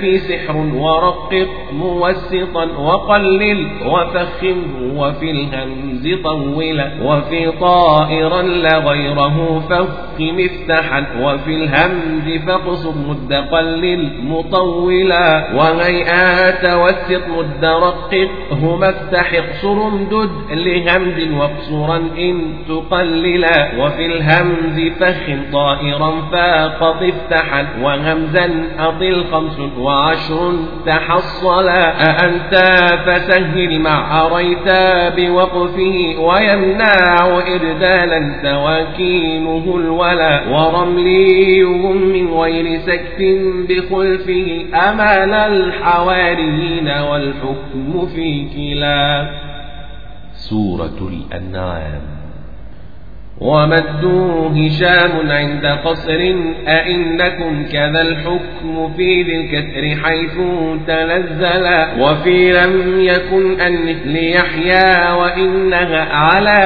في سحر ورقق موسطا وقلل وفخمه وفي الهمز طولا وفي طائرا لغيره فخم افتحا وفي الهمز فاقصر مد قلل مطولا وهيئات وسط مد رققه افتح اقصر امدد لهمز واقصرا إن تقللا وفي الهمز فخم طائرا فاقط افتحا وهمزا أطل خمس وعشر تحصلا أأنت فسهل مع أريت بوقفه ويمنع إردالا سواكينه الولا ورمليهم من غير سكت بخلفه أمال الحواريين والحكم في كلا. سورة الأنعام. ومدوا هشام عند قصر أئنكم كذا الحكم في ذي الكسر حيث تنزل؟ وفي لم يكن النثل يحيى وإنها على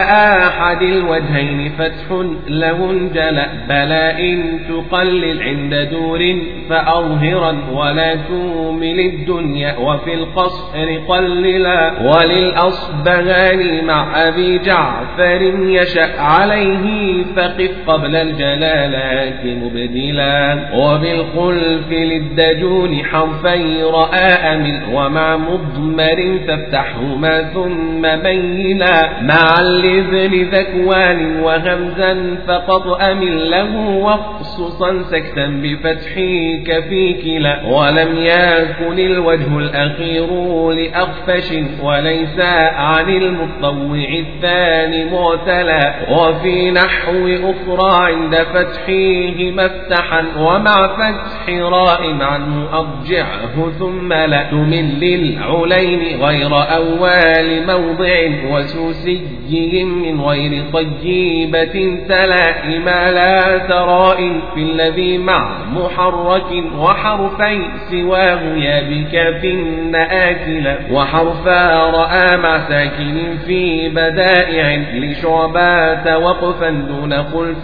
أحد الوجهين فتح له انجل بلاء تقلل عند دور فأظهرا ولا تومل الدنيا وفي القصر قللا وللأصبغان مع أبي جعفر يشأ عليه عليه فقف قبل الجلالات مبدلا. وبالخلف للدجون حرفي رأى أمل ومع مضمر فافتحهما ثم بينا. مع الإذن ذكوان وهمزا فقط أمل له وخصوصا سكتا بفتحك في كلا ولم يكن الوجه الأخير لأخفش وليس عن المطوع الثاني معتلا. وفي في نحو أخرى عند فتحه مفتحا ومع فتح راء عنه أرجعه ثم لا تمل للعلين غير أول موضع وسوسي من غير طيبة تلا ما لا تراء في الذي مع محرك وحرفي سواه يا بكاف آكلا وحرفا رأى مع ساكن في بدائع لشعبات وقفا دون خلف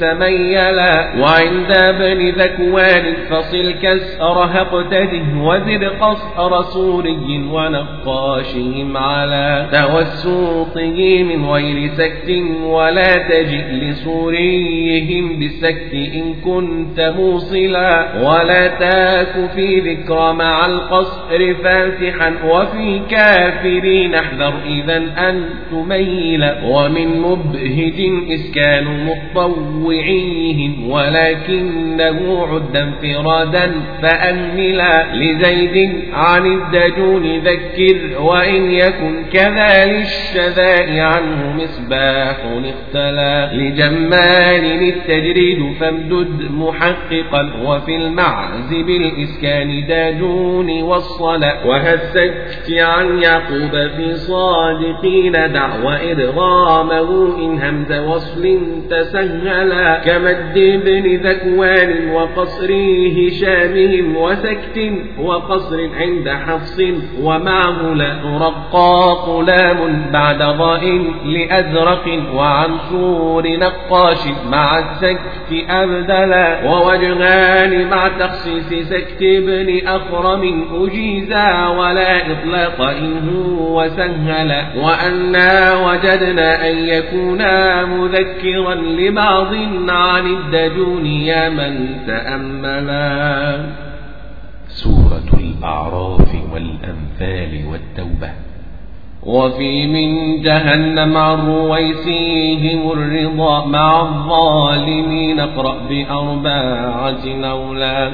تميلا. وعند ابن ذكوان فصل كسرها اقتده وزد قصر سوري ونقاشهم على توسطه من غير سكت ولا تجئ لسوريهم بالسكت إن كنت موصلا. ولا تاك في ذكر مع القصر فاتحا. وفي كافرين احذر إذا أن تميل ومن مبهج إسكان مطوعيهم ولكنه عد انفرادا فأملا لزيد عن الدجون ذكر وإن يكن كذا للشذاء عنه مصباح اختلى لجمال التجريد فامدد محققا وفي المعز بالإسكان داجون والصلاة وهسكت عن يعقوب في صادقين دع وإدغامه إن همز وصل تسهلا كمد ابن ذكوان وقصر هشامهم وسكت وقصر عند حفص ومعه لا رقاق لام بعد ضاء لأزرق وعن صور نقاش مع السكت أبدلا ووجهان مع تخصيص سكت ابن أخرم أجيزا ولا إطلاق إن هو سهلا وأنا وجدنا أن يكونا مذكرا لبعض عن الدجون يا من تأملا سورة الأعراف والأنفال والتوبة. وفي من جهنم عن رويسيهم الرضا مع الظالمين اقرأ بأربعة أولى.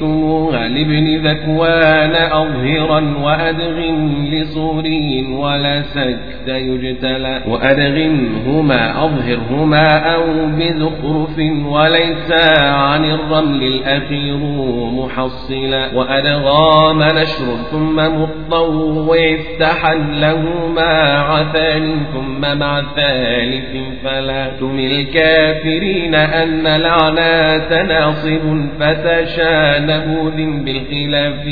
وأورثتموها لابن ذكوان أظهرا وأدغم لصوري ولا سكت يجتلى وأدغمهما أظهرهما أو بزخرف وليس عن الرمل الأخير محصلا وأدغام نشر ثم مطوع افتح له مع ثان ثم مع ثالث فلا تم الكافرين أن لعنات ناصب فتشان نبوذ بالخلاف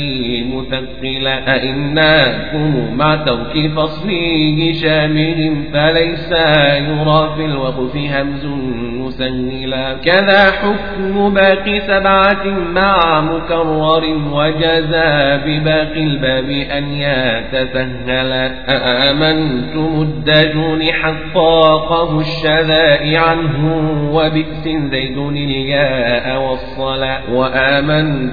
مثقلا أئناكم مع ترك فصله شامل فليس يرى في الوقف همز مسهلا. كذا حكم باقي سبعة مع مكرر وجزى بباقي الباب أن يتسهلا أآمنتم الدجون حقاقه الشذاء عنه وبئس زيد الياء والصلاة. وآمنتم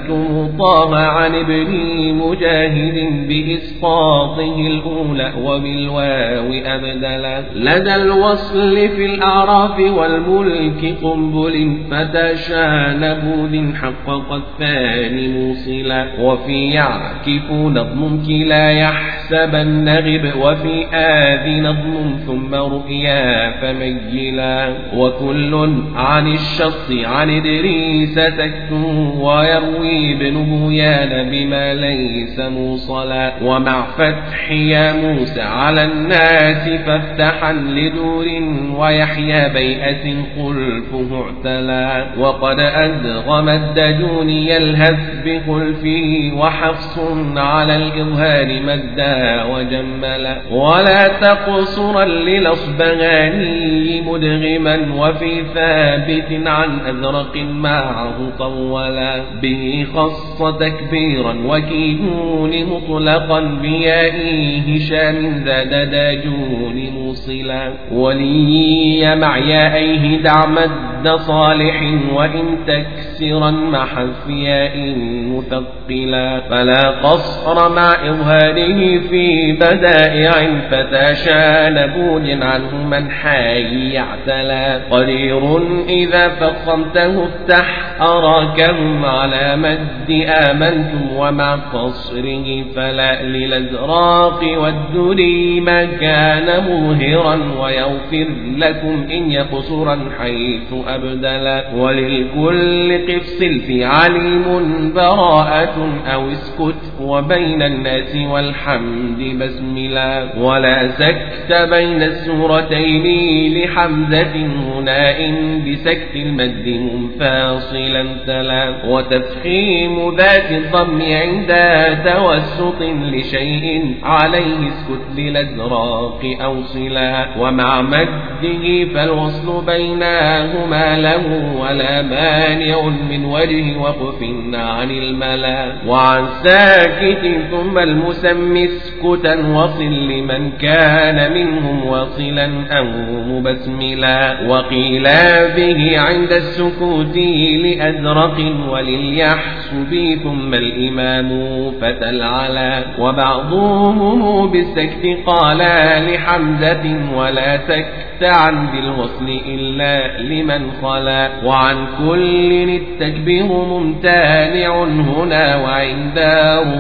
طه عن ابن مجاهد بإسقاطه الأولى وبالواو أبدلا. لدى الوصل في الأعراف والملك قنبل فتشى نبوذ حقق الثاني موصلا. وفي يعكف نظم كلا يحسبن غب وفي آذ نظم ثم رؤيا فميلا. وكل عن الشط عن إدريس تكتو ويروي ابن بويان بما ليس موصلا. ومع فتح يا موسى على الناس فافتحا لدور ويحيى بيئة خلفه اعتلى وقد أدغم الدجون يلهث بخلفه وحفص على الإظهار مدا وجملا. ولا تقصرا للأصبغاني مدغما وفي ثابت عن أزرق معه طولا. به خص تكبيرا وكيهون مطلقا بيائي هشام زاد داجون موصلا. ولي مع يائيه دع مد صالح وإن تكسرا مع حذف ياء مثقلا فلا قصر مع إظهاره في بدائع فتاشى نبوج عنه من حي يعتلى. قدير إذا فخمته افتح أراكهم على مد آمنتم ومع قصره فلا للأزراق والدري ما كان مظهرا ويغفر لكم إن يقصرا حيث أبدلا وللكل قفص عليم براءة أو اسكت وبين الناس والحمد بسملا ولا سكت بين السورتين لحمزة هنا إن بسكت المد منفاصلا تلا وتفخيم ذات الضم عند توسط لشيء عليه اسكت للأزراق أو صلا ومع مده فالوصل بينهما له ولا مانع من وجه وقف عن الملا وعن ساكت ثم المسمي اسكتا وصل لمن كان منهم واصلا أو مبسملا وقيل به عند السكوت لأزرق ولليحسب ثم الإمام فتى العلا وبعضهم بالسكت قال لحمزة ولا سكت عن بالوصل إلا لمن خلا. وعن كل التكبير ممتانع هنا وعند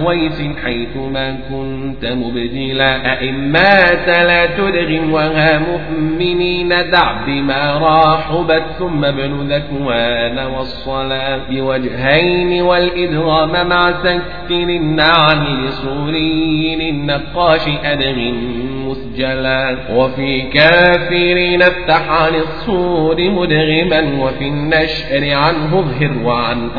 رويس حيث ما كنت مبدلا. أئمات لا تدغم وها مؤمنين دع بما راحبت ثم ابن ذكوان والصلاة. بوجهين والإدغام مع سكت النعم لصوري النقاش أدغ مسجلا. وفي كافرين افتح عن الصور مدغما وفي النشر عنه اظهر وعن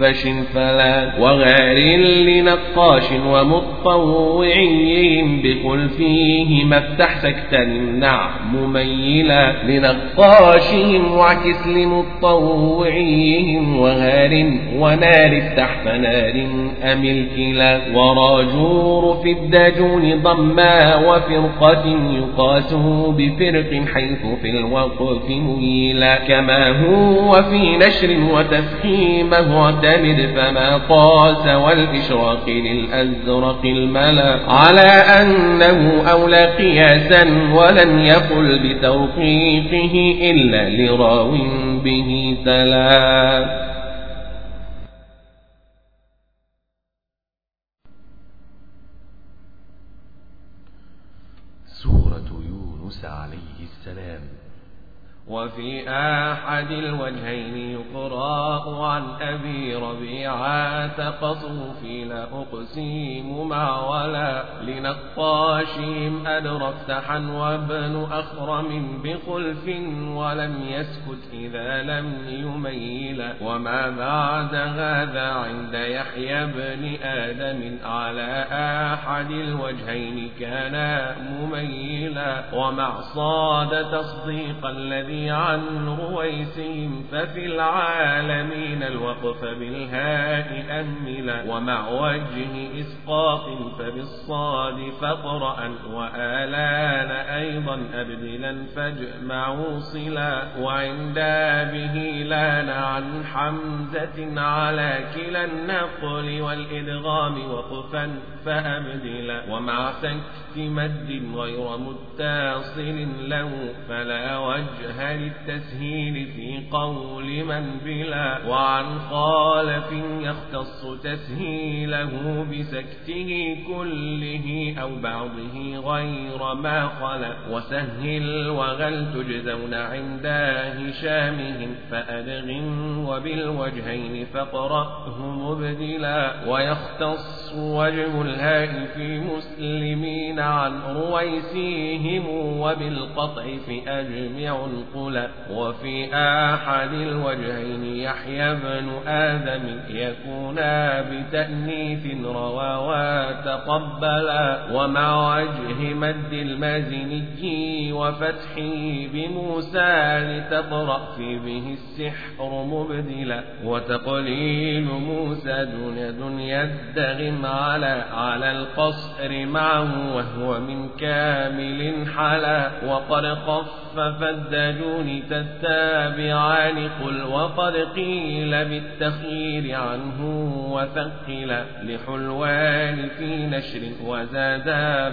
خفش فلا وغار لنقاش ومطوعيهم بقل فيه مفتح سكتا امنع مميلا لنقاشهم واعكس لمطوعيهم وغار ونار افتح فنار أمل كلا وراجور في الدجون ضما وفرقة يقاس بفرق حيث في الوقف ميلا كما هو في نشر وتفخيمه معتمد فما قاس والإشراق للأزرق الملأ. على أنه أولى قياسا ولن يقل بتوقيقه إلا لراو به تلا وفي أحد الوجهين يقرأ عن أبي ربيعة قصوفي لا أقسيم مع ولا لنقاشهم أدركت حن وابن أخرم بخلف ولم يسكت إذا لم يميل. وما بعد هذا عند يحيى بن آدم على أحد الوجهين كان مميلا. ومع صاد تصديق الذي عن رويسهم ففي العالمين الوقف بالهاء أملا ومع وجه إسقاط فبالصاد فقرأ وآلان أيضا أبدلا فاجمعوا صلا وعند به لأن عن حمزة على كلا النقل والإدغام وقفا فأبدلا ومع سكت مد غير متصل له فلا وجه للتسهيل في قول من بلا وعن خالف يختص تسهيله بسكته كله أو بعضه غير ما خلا وسهل وغل تجزون عند هشامهم فأدغ وبالوجهين فقرأه مبدلا ويختص وجه الهاء في مسلمين عن رويسيهم وبالقطع في أجمع القلى وفي أحد الوجهين يحيى بن آدم يكونا بتأنيث روى وتقبلا ومع وجه مد المازني وفتحه بموسى لتطرأ في به السحر مبدلا وتقليل موسى دون دنيا الدغم على على القصر معه وهو من كامل حلا وقد خفف الدجون تتابعان قل وقد قيل بالتخيير عنه وثقل لحلوان في نشر وزاد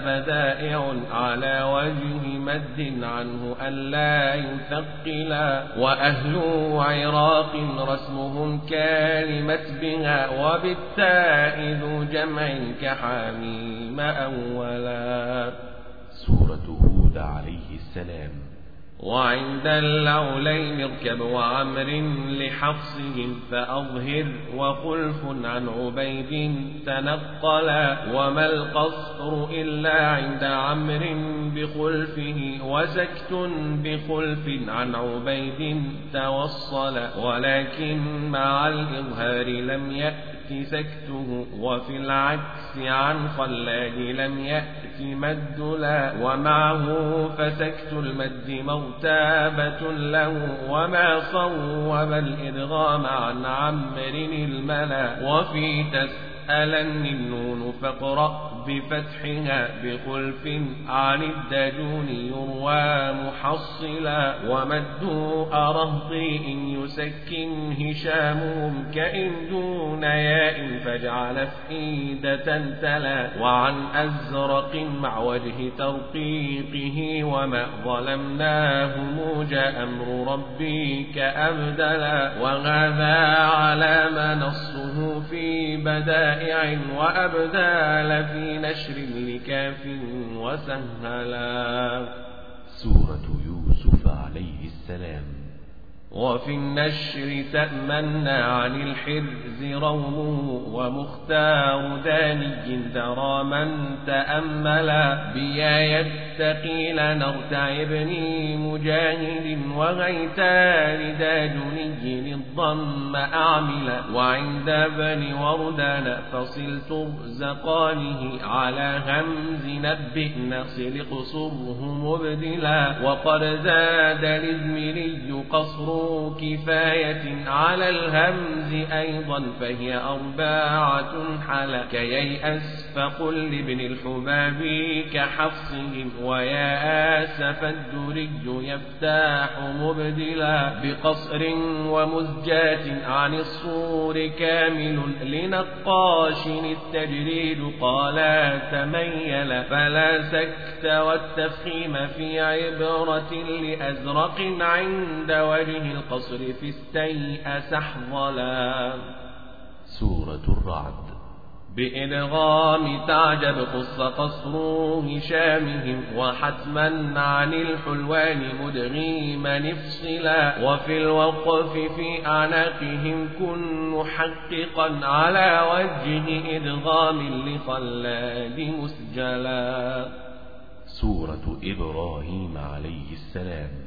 بدائع على وجه مد عنه ألا يثقلا وأهل عراق رسمهم كلمت بها وبالتاء ذو جمع كحميم أولا. سورة هود عليه السلام. وعند العولين اركب وعمر لحفصهم فأظهر وخلف عن عبيد تنقلا وما القصر إلا عند عمر بخلفه وسكت بخلف عن عبيد توصل ولكن مع الإظهار لم يأت سكته وفي العكس عن خلاج لم يأت مد لا. ومعه فسكت المد مرتابة له. وما صوب الإدغام عن عمر الملا. وفي تسألن النون فاقرأ بفتحها بخلف عن الدجون يروى محصلا ومد أرهطي إن يسكن هشامهم كإن دون ياء فاجعل فئيدة تلا وعن أزرق مع وجه ترقيقه وما ظلمناهم جاء أمر ربك أبدلا وهذا على ما نصه في بدائع وأبدال في نشر لكاف وسهلا. سورة يوسف عليه السلام. وفي النشر تأمنا عن الحرز رومه ومختار داني درى من تأملا بيا يتقي لنرتع ابني مجاهد وغيتان داجني الضم أعملا وعند بني وردان فصل ترزقانه على همز نبئ نصل قصره مبدلا وقد زاد الإذمري قصر كفاية على الهمز أيضا فهي أرباعة حلا كييأس فقل لابن الحباب كحفصهم ويا آسف الدري يفتاح مبدلا بقصر ومزجات عن الصور كامل لنقاش التجريد. قالا تميل فلا سكت والتفخيم في عبرة لأزرق عند وجه القصر في استيأس أحظلا سورة الرعد. بإدغام تعجب قص قصر هشامهم وحتما عن الحلوان مدغيم نفصلا. وفي الوقف في أعناقهم كن محققا على وجه إدغام لخلاد مسجلا. سورة إبراهيم عليه السلام.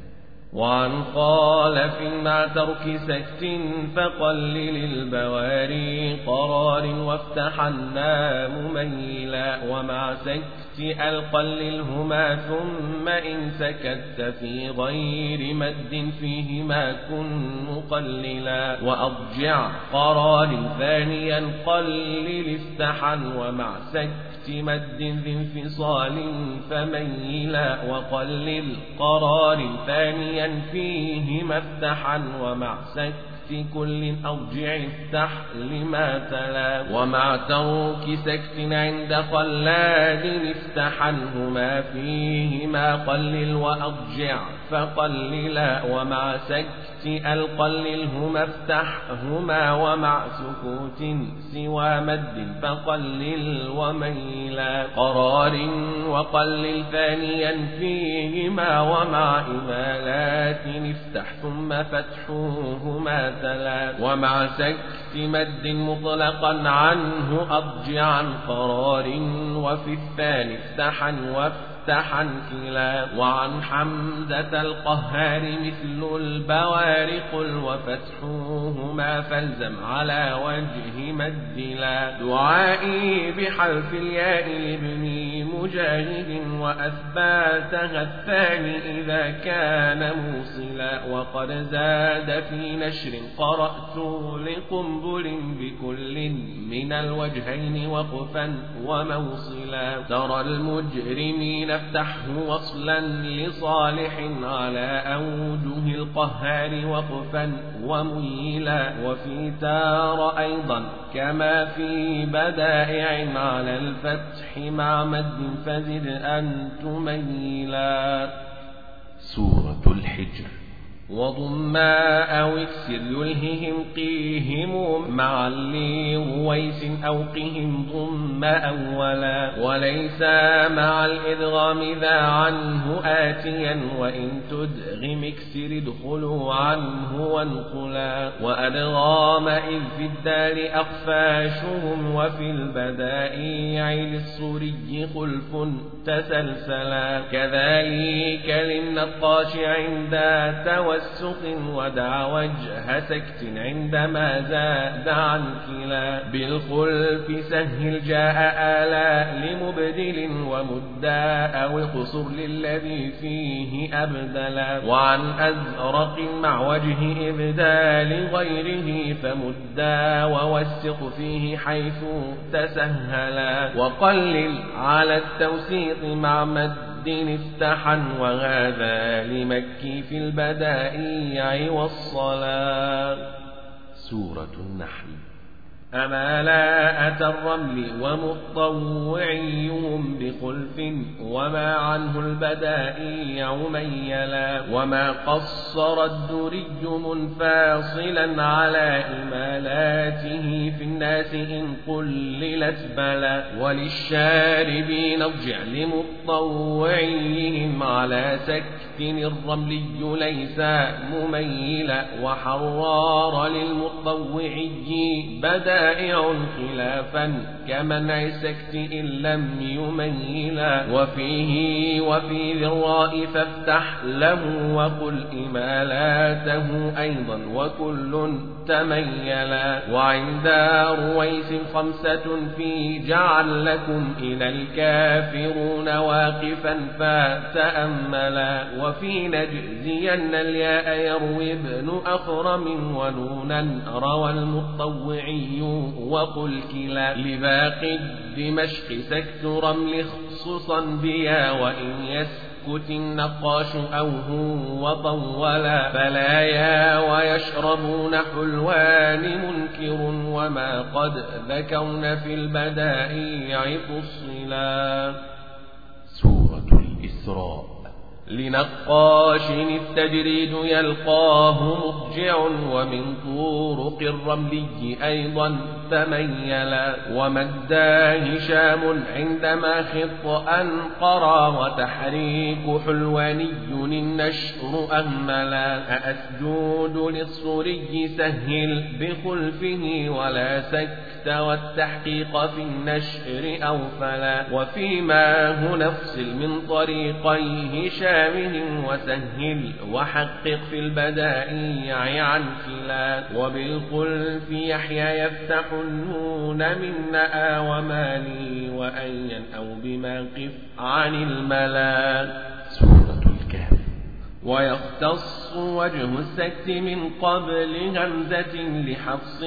وعن خالف مع ترك سكت فقلل البواري قرار وافتحنا مميلا ومع سكت القللهما ثم إن سكت في غير مد فيهما كن مقللا وأضجع قرار ثانيا قلل افتحا ومع سكت مد ذي انفصال فميلا وقلل قرار ثانيا فيه مفتحا ومع سكت كل أرجع افتح لما تلا ومع ترك سكت عند خلاد افتحنهما فيهما قلل وأرجع فقللا ومع سكت القللهما افتحهما ومع سكوت سوى مد فقلل وميلا قرار وقلل ثانيا فيهما ومع إمالات افتح ثم فتحوهما تلا ومع سكت مد مطلقا عنه أضجعا قرار وفي الثاني افتحا وافتحا مفتحا كلا وعن حمزة القهار مثل البوارق وفتحوهما فالزم على وجه مدلا دعائي بحرف الياء لابن مجاهد وأثباتها الثاني إذا كان موصلا وقد زاد في نشر قرأت لقنبل بكل من الوجهين وقفا وموصلا ترى المجرمين افتحه وصلا لصالح على أوجه القهار وقفا وميلا وفي تار أيضا كما في بدائع على الفتح مع مد فزد أن تميلا. سورة الحجر. وضما أو اكسر يلههم قيهم مع لغويس أو قهم ضم أولا وليس مع الإدغام ذا عنه آتيا وإن تدغم اكسر ادخلوا عنه وانقلا وأدغام إذ في الدار أخفاشهم وفي البدائع للصوري خلف تسلسلا كذلك للنقاش عند توسل توسق ودع وجه سكت عندما زاد عن كلا. بالخلف سهل جاء آلاء لمبدل ومدا أو للذي فيه أبدلا. وعن أزرق مع وجه إبدال غيره فمدا ووسق فيه حيث تسهلا. وقلل على التوسيط مع مد مد افتحا وهذا لمكي في البدائع والصلاة. سورة النحل. أمالاءة الرمل ومطوعيهم بخلف وما عنه البدائع ميلا وما قصر الدري منفاصلا على إمالاته في الناس إن قللت بلا وللشاربين ارجع لمطوعيهم على سكت الرملي ليس مميلا وحرار للمطوعي بدا شائع خلافا كمنع السكت إن لم يميلا وفيه وفي ذراء فافتح له وقل إمالاته أيضا وكل تميلا وعند رويس خمسة في جعل لكم إلى الكافرون واقفا فتأملا وفي نجزين الياء يروي ابن أخرم ونونا روى المطوعي وقل كلا لباقي الدمشق سكت رمل خصوصا بيا وإن يسكت النقاش أو هو طولا فلا يا ويشربون حلوان منكر وما قد ذكرن في البدائع فصلا سورة الإسراء لنقاش التجريد يلقاه مضجع ومن طرق الرملي أيضا تميلا ومدى هشام عندما خط أنقرا وتحريك حلواني النشر أهملا أأسجود للصري سهل بخلفه ولا سكت والتحقيق في النشر أوفلا وفيما هو نفصل من طريقي هشامهم وسهل وحقق في البدائع عن كلا وبالخلف يحيى يفتح النون من نأى ومالي وأيا أو بما قف عن الملا ويختص وجه السكت من قبل همزة لحفص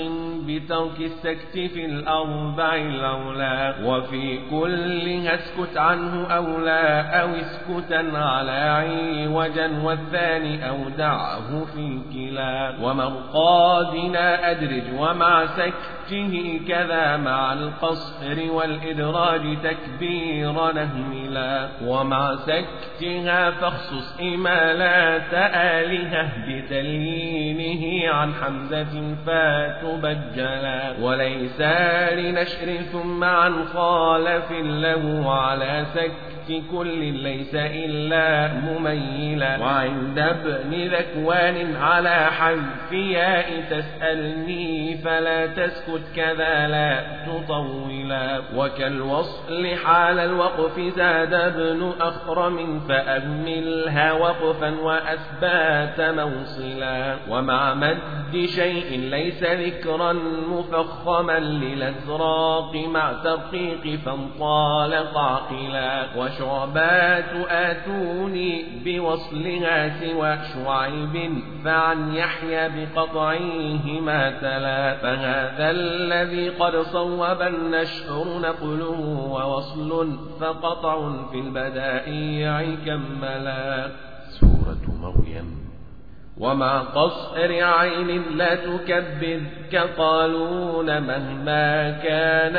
بترك السكت في الأربع الأولى. وفي كلها اسكت عنه أولى أو اسكتا على عوجا والثاني أو دعه في كلا ومرقادنا أدرج ومع سكته كذا مع القصر والإدراج تكبير نهملا. ومع سكتها فاخصص إمالا آلهة بتليينه عن حمزة فتبجلا. وليس لنشر ثم عن خالف له على سكت كل ليس إلا مميلا. وعند ابن ذكوان على حذف ياء تسألني فلا تسكت كذا لا تطولا. وكالوصل حال الوقف زاد ابن أخرم فأهملها وقفا وأثبات موصلا. ومع مد شيء ليس ذكرا مفخما للأزراق مع ترقيق فانطالق عقلا وشعبات آتوني بوصلها سوى شعيب فعن يحيى بقطعيه تلا فهذا الذي قد صوب النشر نقله ووصل فقطع في البدائع كملا سورة مريم. ومع قصر عين لا تكبر كقالون مهما كان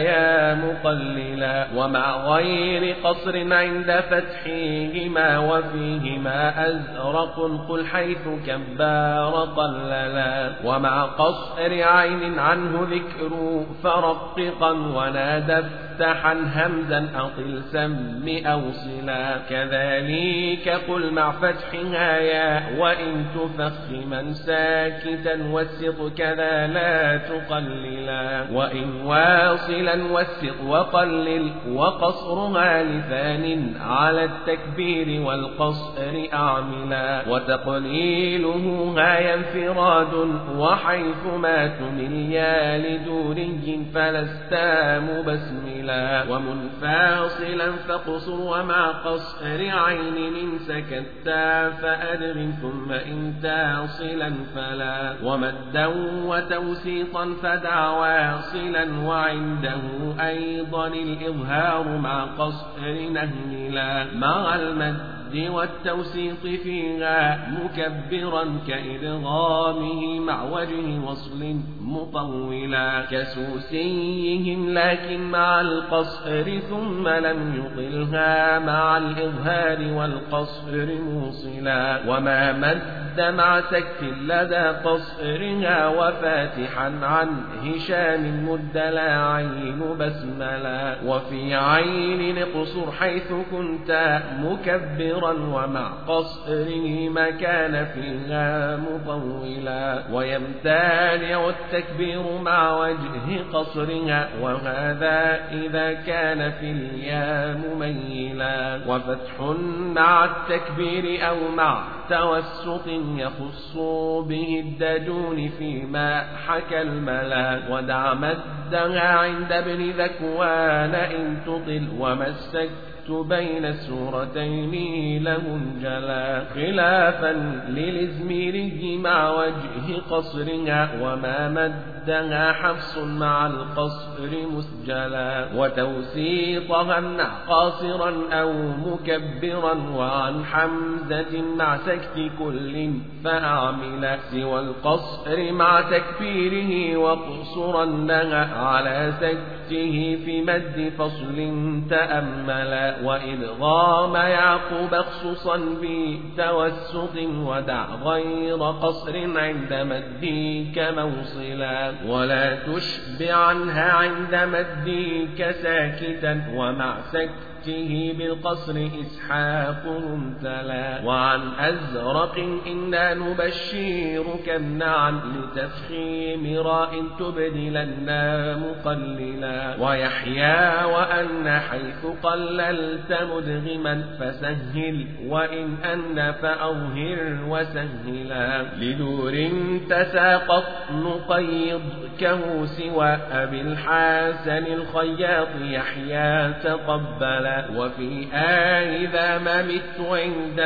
يا مقللا ومع غير قصر عند فتحهما وفيهما أزرق قل حيث كبار قللا ومع قصر عين عنه ذكر فرققا ونادى افتحا همزا أطل سم أوصلا كذلك قل مع فتحها يا وإن تفخما ساكتا والسط كذا لا تقللا وإن واصلا والسط وقلل وقصرها لثان على التكبير والقصر أعملا وتقليله ها انفراد وحيث ما تمل يا لدوري فلستا مبسملا ومنفاصلا فقصر ومع قصر عين من سكتا فأدغ ثم إن تاصلا فلا. ومدا وتوسيطا فدع واصلا وعنده أيضا الإظهار مع قصر نهملا. مع المد والتوسيط فيها مكبرا كإدغامه مع وجه وصل مطولا كسوسيهم لكن مع القصر ثم لم يطلها مع الإظهار والقصر موصلا. وما مد مع سكت لدى قصرها وفاتحا عن هشام مد لا عين بسملا. وفي عين اقصر حيث كنت مكبرا ومع قصره ما كان فيها مطولا ويمتانع التكبير مع وجه قصرها وهذا إذا كان في اليا مميلا وفتح مع التكبير أو مع توسط يخص به الدجون فيما حكى الملا ودع مدها عند ابن ذكوان إن تطل ومسك بين السورتين له جلا خلافا للإزميري مع وجه قصرها وما مدها حفص مع القصر مسجلا وتوسيطها قاصرا أو مكبرا وعن حمزة مع سكت كل فأعمل سوى القصر مع تكبيره وقصرا لها على سكته في مد فصل تأملا وإدغام يعقوب خصوصا بتوسط ودع غير قصر عند مديك موصلا ولا تشبع عنها عند مديك ساكتا ومع سكت وقته بالقصر إسحاق ممتلا. وعن أزرق إنا نبشرك النعا لتفخيم راء تبدلنا مقللا. ويحيى وأن حيث قللت مدغما فسهل وإن أن فأظهر وسهلا. لدور تساقط نقيض كه سوى أبي الحسن الخياط يحيى تقبلا. وفي آه إذا ما مت عند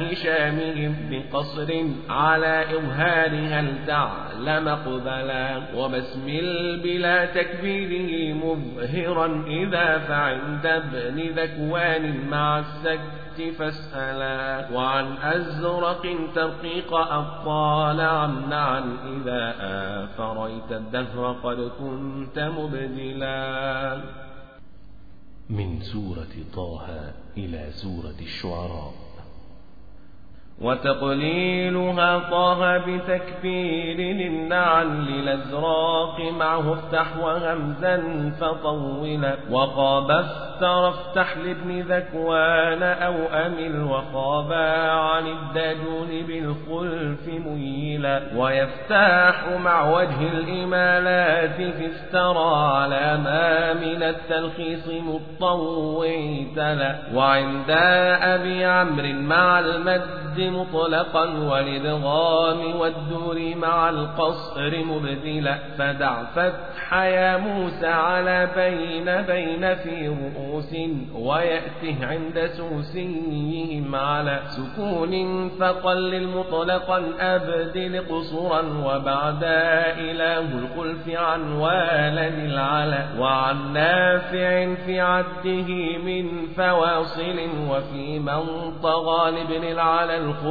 هشامهم بقصر على إظهارها هل تعلم قبلا وبسمل بلا تكبيره مظهرا إذا فعند ابن ذكوان مع السكت فاسألا وعن أزرق ترقيق أبطال عمنعا إذا آفريت الدهر قد كنت مبدلا من سورة طه إلى سورة الشعراء. وتقليلها طه بتكبير النعل للأزراق معه افتح وهمزا فطولا وقاب افتر افتح لابن ذكوان أو أمل وخابا عن الدجون بالخلف ميلا ويفتح مع وجه الإمالات في افترى على ما من التلخيص مطوي تلا وعند أبي عمرو مع المد مطلقا والإدغام والدور مع القصر مبدلا فدع فتح يا موسى على بين بين في رؤوس ويأته عند سوسيهم على سكون. فقلل مطلقا أبدل قصورا وبعد إله الخلف عن والد العلا. وعن نافع في عده من فواصل. وفي من طغى لابن العلا الخلف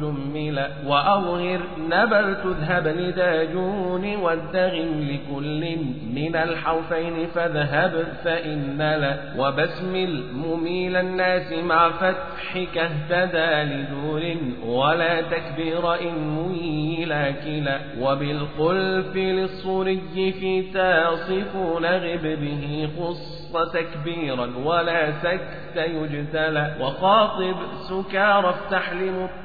جملا وأظهر نبل تذهب لداجون والدغم لكل من الحوفين فاذهب فإن لا وبسمل مميل الناس مع فتحك اهتدى لدور ولا تكبير إن ميلا كلا وبالخلف للصوري في تاصفون غب به تكبيرا ولا سكت يجتلى وخاطب سكار افتح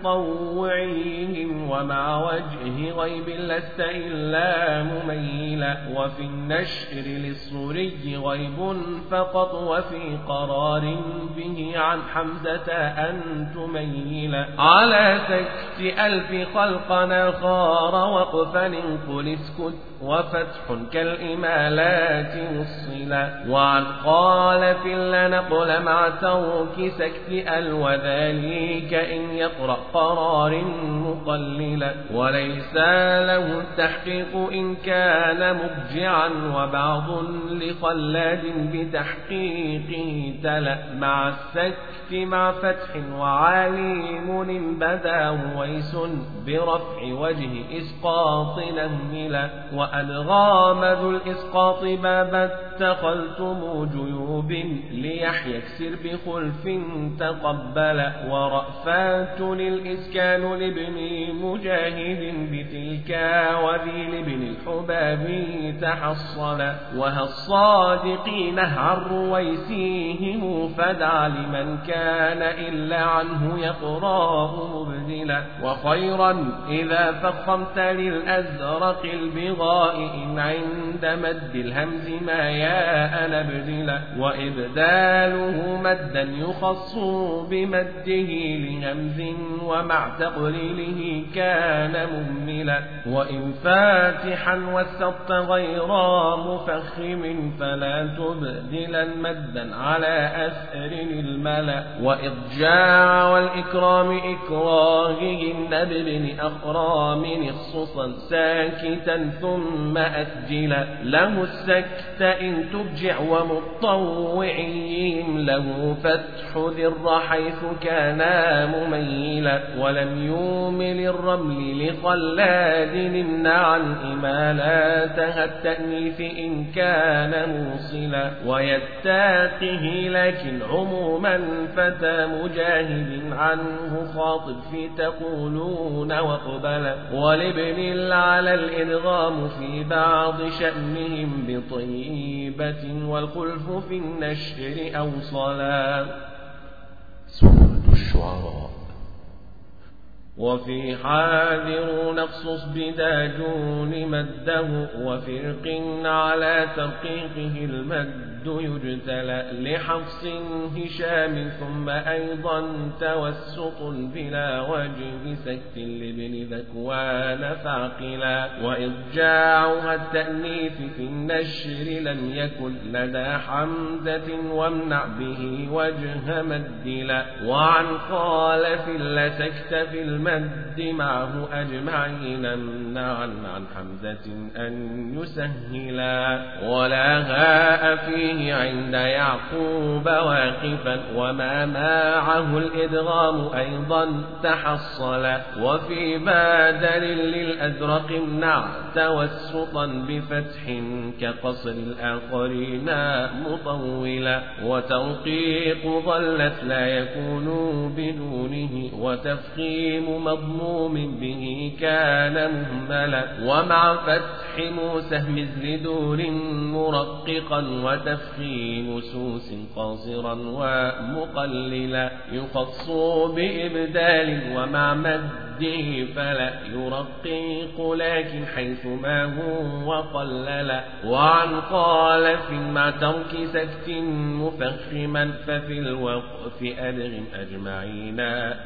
لمطوعيهم ومع وجه غيب لست إلا مميلا وفي النشر للصوري غيب فقط وفي قرار به عن حمزة أن تميلا على سكت ألف خلقنا خار وقفا قل اسكت وفتح كالإمالات والصلا وعن قال في لنقل مع ترك سكت وذلك إن يقرأ قرار مقللا وليس له التحقيق إن كان مبجعا. وبعض لخلاد بتحقيقه تلا. مع السكت مع فتح وعليم بدا. ويس برفع وجه إسقاط نهملا وألغام ذو الإسقاط بابا اتخذتم جيوب ليحيى اكسر بخلف تقبل ورأفات للإسكان لابن مجاهد بتلك وذي لابن الحباب تحصل وها الصادقين عن رويسيهم فدع لمن كان إلا عنه يقراه مبذلا وخيرا إذا فخمت للأزرق البغاء إن عند مد الهمز ما ياء نبذلا وإبداله مدا يخص بمده لهمز ومع تقليله كان مهملا وإن فاتحا والسط غير مفخم فلا تبدلا مدا على أسر الملا وإضجاع والإكرام إكراههن بابن أخرام اخصصا ساكتا ثم أسجلا له السكت إن تبجع ومطوعيهم له فتح ذر حيث كان مميلا ولم يومل الرمل لخلاد امنع عن إمالاتها التأنيث إن كان موصلا ويتاقه لكن عموما فتى مجاهد عنه خاطب في تقولون وقبلا ولابن على الإدغام وفي بعض شأنهم بطيبة والخلف في النشر أوصلا. سورة الشعراء. وفي حاذر نقصص بداجون مده وفرق على ترقيقه المد يجتلى لحفص هشام ثم أيضا توسط بلا وجه سكت لابن ذكوان فعقلا وإضجاعها التأنيث في النشر لم يكن لدى حمزة وامنع به وجه مدلا. وعن لسكت في المد معه أجمعين امنعا عن حمزة أن يسهلا. ولا هاء فيه عند يعقوب واقفا. وما معه الإدغام أيضا تحصل وفي بادل للأزرق امنع توسطا بفتح كقصر الآخرين مطولا. وتوقيق ظلت لا يكون بدونه. وتفخيم مضموم به كان مهملا. ومع فتح موسى اهمز لدور مرققا وتفخيم في نسوس قاصرا ومقللا. يخص بإبدال ومع مده فلا. يرقيق لكن حيث ما هو قللا وعن خالف مع ترك سكت مفخما. ففي الوقف أدغم أجمعين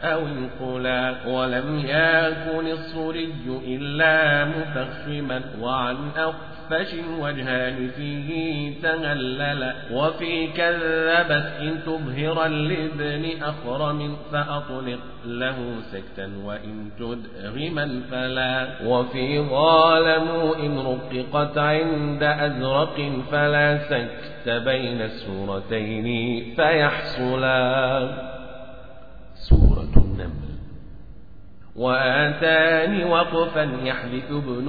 أو انقلا. ولم يكن الصري إلا مفخما وعن أخ فش وجهان فيه تهلل وفي كذبت إن تظهرا لابن أخرم فأطلق له سكتا وإن تدغما فلا وفي ظالموا إن رققت عند أزرق فلا سكت بين السورتين فيحصلا وآتاني وقفا يحدث ابن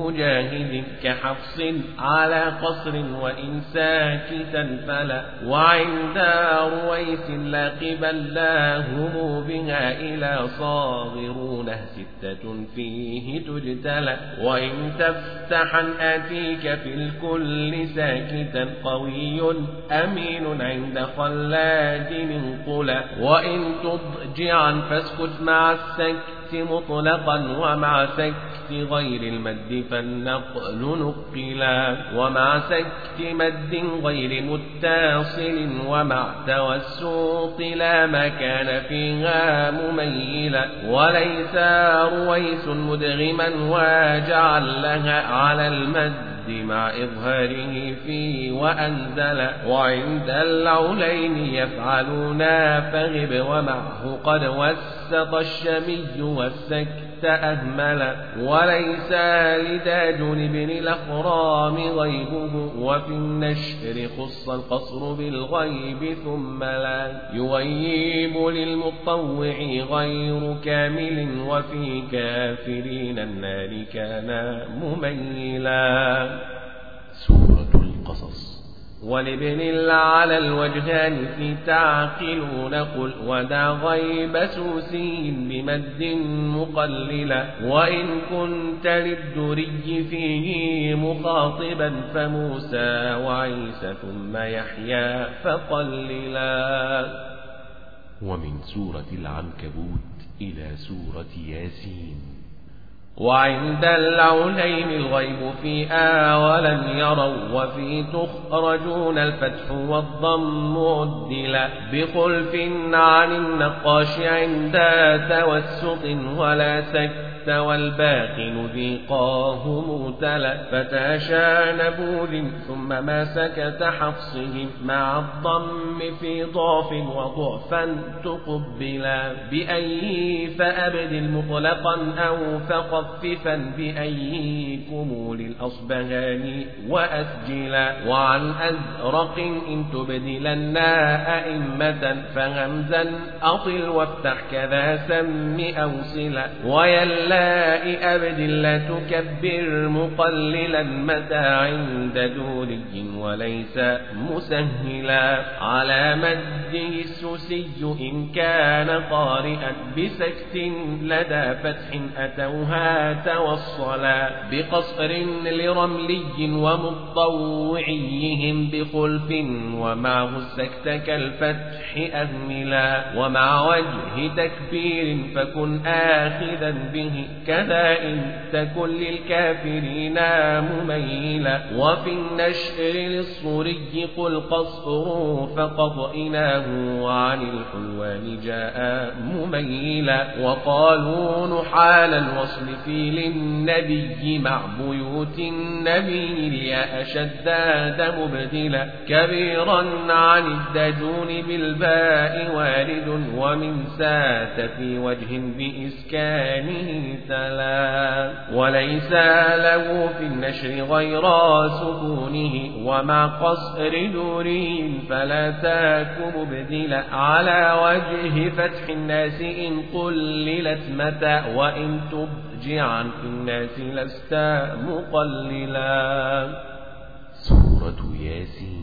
مجاهد كحفص على قصر وإن ساكتا فلا وعند رويس لا قبل لاهم بها إلى صاغرون ستة فيه تجتلى وإن تفتحا آتيك في الكل ساكتا قوي أمين عند خلاد انقلا وإن تضجعا فاسكت مع السكت مطلقا ومع سكت غير المد فالنقل نقلا ومع سكت مد غير متصل ومع توسط لا مكان فيها مميلا وليس رويس مدغما وجعل لها على المد مع إظهاره فيه وأنزل وعند العلين يفعلون فغب ومعه قد وسط الشمي والسكت أهمل وليس لداجن بن الأخرام غيبه وفي النشر خص القصر بالغيب ثم لا يغيب للمطوع غير كامل وفي كافرين النار كان مميلا. سورة ولابن على الوجهان في تعقلون قل ودع غيب سوسي بمد مقللا وإن كنت للدري فيه مخاطبا فموسى وعيسى ثم يحيى فقللا. ومن سورة العنكبوت إلى سورة ياسين. وعند العلين الغيب في ولم يروا وفي تخرجون الفتح والضم عدلا بخلف عن النقاش عند توسط ولا سكت والباقي نذيقاه موتلا فتاشى نبوذ ثم ما سكت حفصهم مع الضم في ضعف وضعفا تقبلا بأي فأبدل مطلقا أو فخففا بأيكم للأصبهان وأسجلا وعن أزرق إن تبدلن أئمة فهمزا أطل وافتح كذا سم أوصلا ويلا اللاء أبد لا تكبر مقللا متى عند دوري وليس مسهلا على مده السوسي إن كان قارئا بسكت لدى فتح أتوها توصلا بقصر لرملي ومطوعيهم بخلف ومعه السكت كالفتح أهملا ومع وجه تكبير فكن آخذا به كذا إن تكن للكافرين مميلا. وفي النشر للصوري قل قصر فقضئناه وعن الحلوان جاء مميلا. وقالوا نحال الوصل في للنبي مع بيوت النبي الياء شداد مبدلا. كبيرا عن الدجون بالباء وارد ومن سات في وجه بإسكانه تلا وليس له في النشر غير سكونه ومع قصر دوري فلا تاك مبدلا على وجه فتح الناس إن قللت متى وإن تضجعا في الناس لست مقللا. سورة ياسين.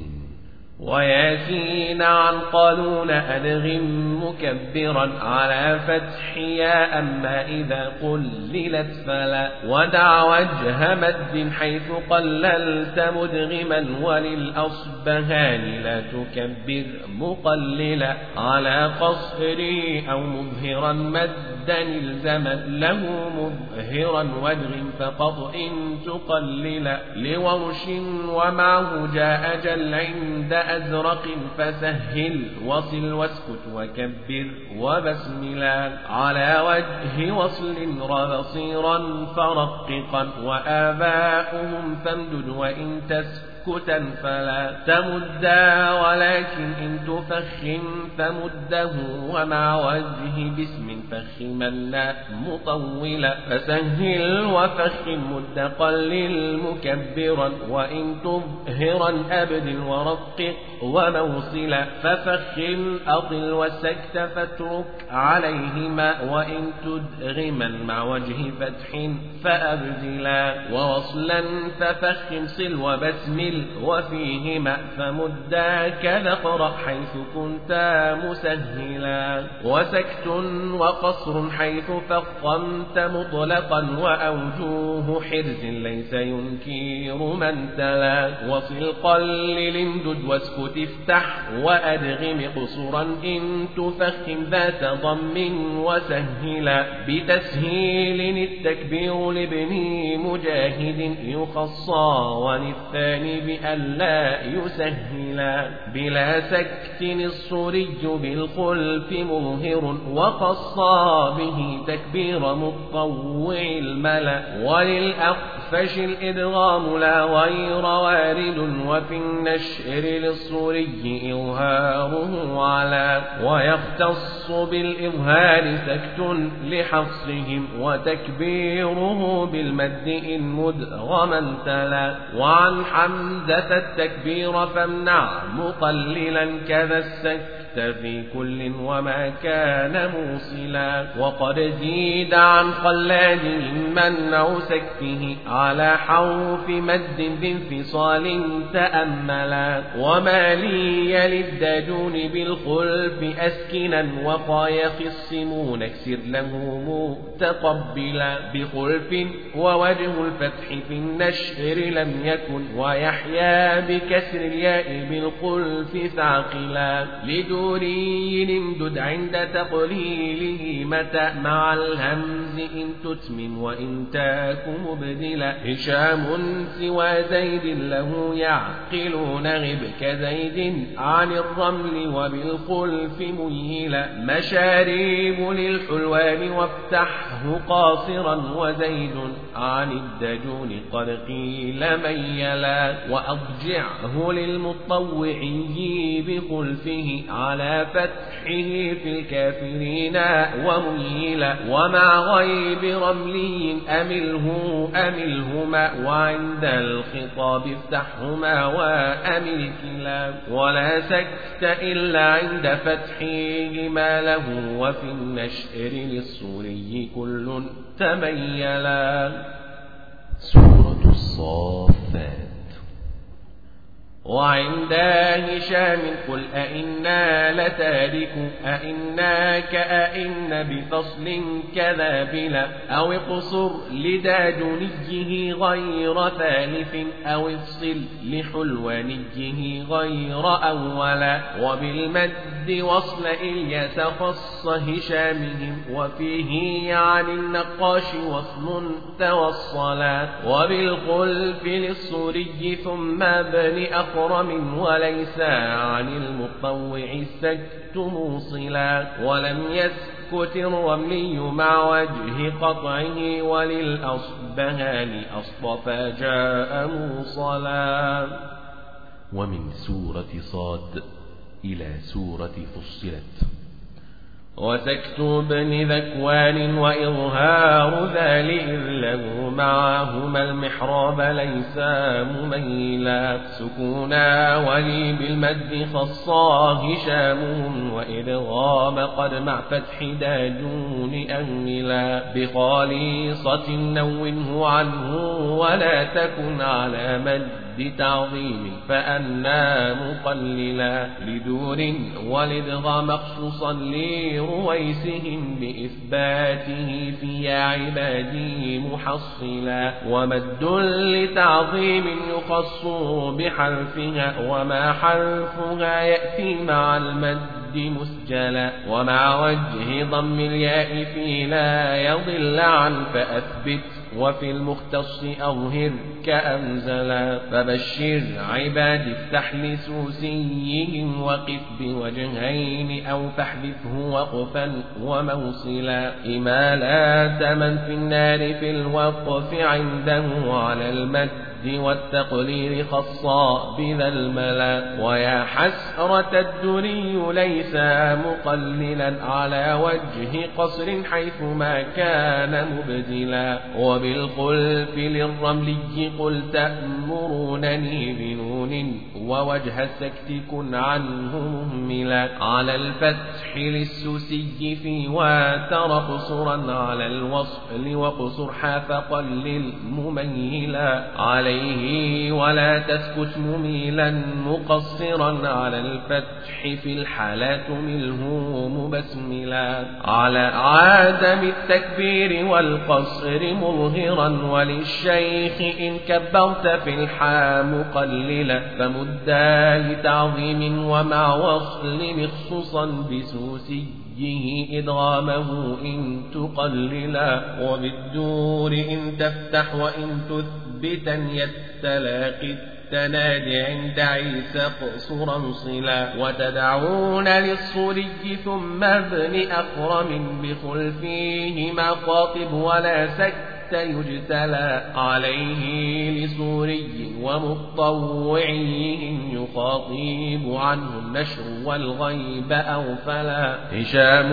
وياسين عن قالون أدغم مكبرا على فتح يا أما إذا قللت فلا ودع وجه مد حيث قللت مدغما وللأصبهان لا تكبر مقللا على قصري أو مظهرا مدا الزمن له مظهرا وادغ فقط إن تقللا لورش ومعه جاء جل عند أزرق فسهل وصل واسكت وكبر وبسملا على وجه وصل ربصيرا فرققا وآباؤهم فامدد وإن تسكت. سكتا فلا تمدا ولكن إن تفخم فمده ومع وجه باسم فخمنا مطولا فسهل وفخم مد قلل مكبرا وإن تظهرا أبدل ورقق وموصلا. ففخم أطل والسكت فاترك عليهما وإن تدغما مع وجه فتح فأبدلا. ووصلا ففخم صل وبسمل وفيهما فمدا كذا حيث كنت مسهلا. وسكت وقصر حيث فخمت مطلقا وأوجوه حرز ليس ينكر من تلا. وصل قلل امدد واسكت افتح وأدغم قصرا إن تفخم ذات ضم وسهلا. بتسهيل التكبير لابن مجاهد يخصى وللثاني بألا يسهلا بلا سكت الصري بالخلف مظهر وقصى به تكبير مطوع الملأ. وللأخفش الإدغام لا غير وارد وفي النشر للصري إظهاره على. ويختص بالإظهار سكت لحفصهم وتكبيره بالمد إن مدغما تلا وعن حمزة التكبير فامنع مقللا كذا في كل وما كان موصلا. وقد زيد عن خلاد منع سكته على حوف مد بانفصال تأملا. وما لي للدجون بالخلف أسكنا وقايا خصمون اكسر له متقبلا. بخلف ووجه الفتح في النشر لم يكن. ويحيى بكسر الياء بالخلف ثاقلا. لدون دوري امدد عند تقليله متى مع الهمز إن تتمم وإن تاك مبدلا هشام سوى زيد له يعقلون غب كزيد عن الرمل وبالخلف ميلا مشاريب للحلوان وافتحه قاصرا وزيد عن الدجون قد قيل ميلا وأضجعه للمطوعي بخلفه على فتحه في الكافرين وميلا ومع غيب رملي أمله أملهما وعند الخطاب افتحهما وأمل كلا ولا سكت إلا عند فتحهما له وفي النشر للصوري كل تميلا. سورة الصافات. وعند هشام قل أئنا لتارك أئناك أئن بفصل كذا بلا أو اقصر لداجنيه غير ثالث أو افصل لحلوانيه غير أولا وبالمد وصل إلياس خص هشامهم وفيه عن النقاش وصل توصلا وبالخلف للصوري ثم ابن أخر أكرم وليس عن المطوع السكت موصلا ولم يسكت الرملي مع وجه قطعه وللأصبهان أصطفى جاء موصلا. ومن سورة صاد إلى سورة فصلت. وسكت ابن ذكوان وإظهار ذا إذ له معهما المحراب ليس مميلا. سكونا ولي بالمد خصا هشامهم وإدغام قد مع فتح داجون أهملا بخالصة نونه عنه ولا تكن على مد بتعظيم فأنا مقللا لدور ولدغ مخصوصا لرويسهم بإثباته في يا عبادي محصلا. ومد لتعظيم يخص بحرفها وما حرفها يأتي مع المد مسجلا. ومع وجه ضم الياء في لا يضل عن فأثبت وفي المختص أظهر كأنزلا فبشر عباد افتح لسوسيهم وقف بوجهين أو فاحذفه وقفا وموصلا. إمالات من في النار في الوقف عنده على المد. والتقليل خصا بذا الملا ويا حسرة الدري ليس مقللا على وجه قصر حيث ما كان مبدلا. وبالخلف للرملي قل تأمرونني بنون ووجه السكت كن عنه مهملا. على الفتح للسوسي في واتر قصرا على الوصل وقصر حاف قلل مميلا عليه ولا تسكت مميلا مقصرا على الفتح في الحالات منه مبسملا. على عدم التكبير والقصر مظهرا وللشيخ إن كبرت في الحا مقللا فمدا لتعظيم ومع وصل مخصوصا بسوسي إدغامه إن تقللا. وبالدور إن تفتح وإن تثبتا يتلاقي التنادي عند عيسى قصرا صلا وتدعون للصري ثم ابن أكرم بخلفيهما خاطب ولا سك حتى يجتلى عليه لسوري ومطوعي يخاطب عنه النشر والغيب أو فلا. هشام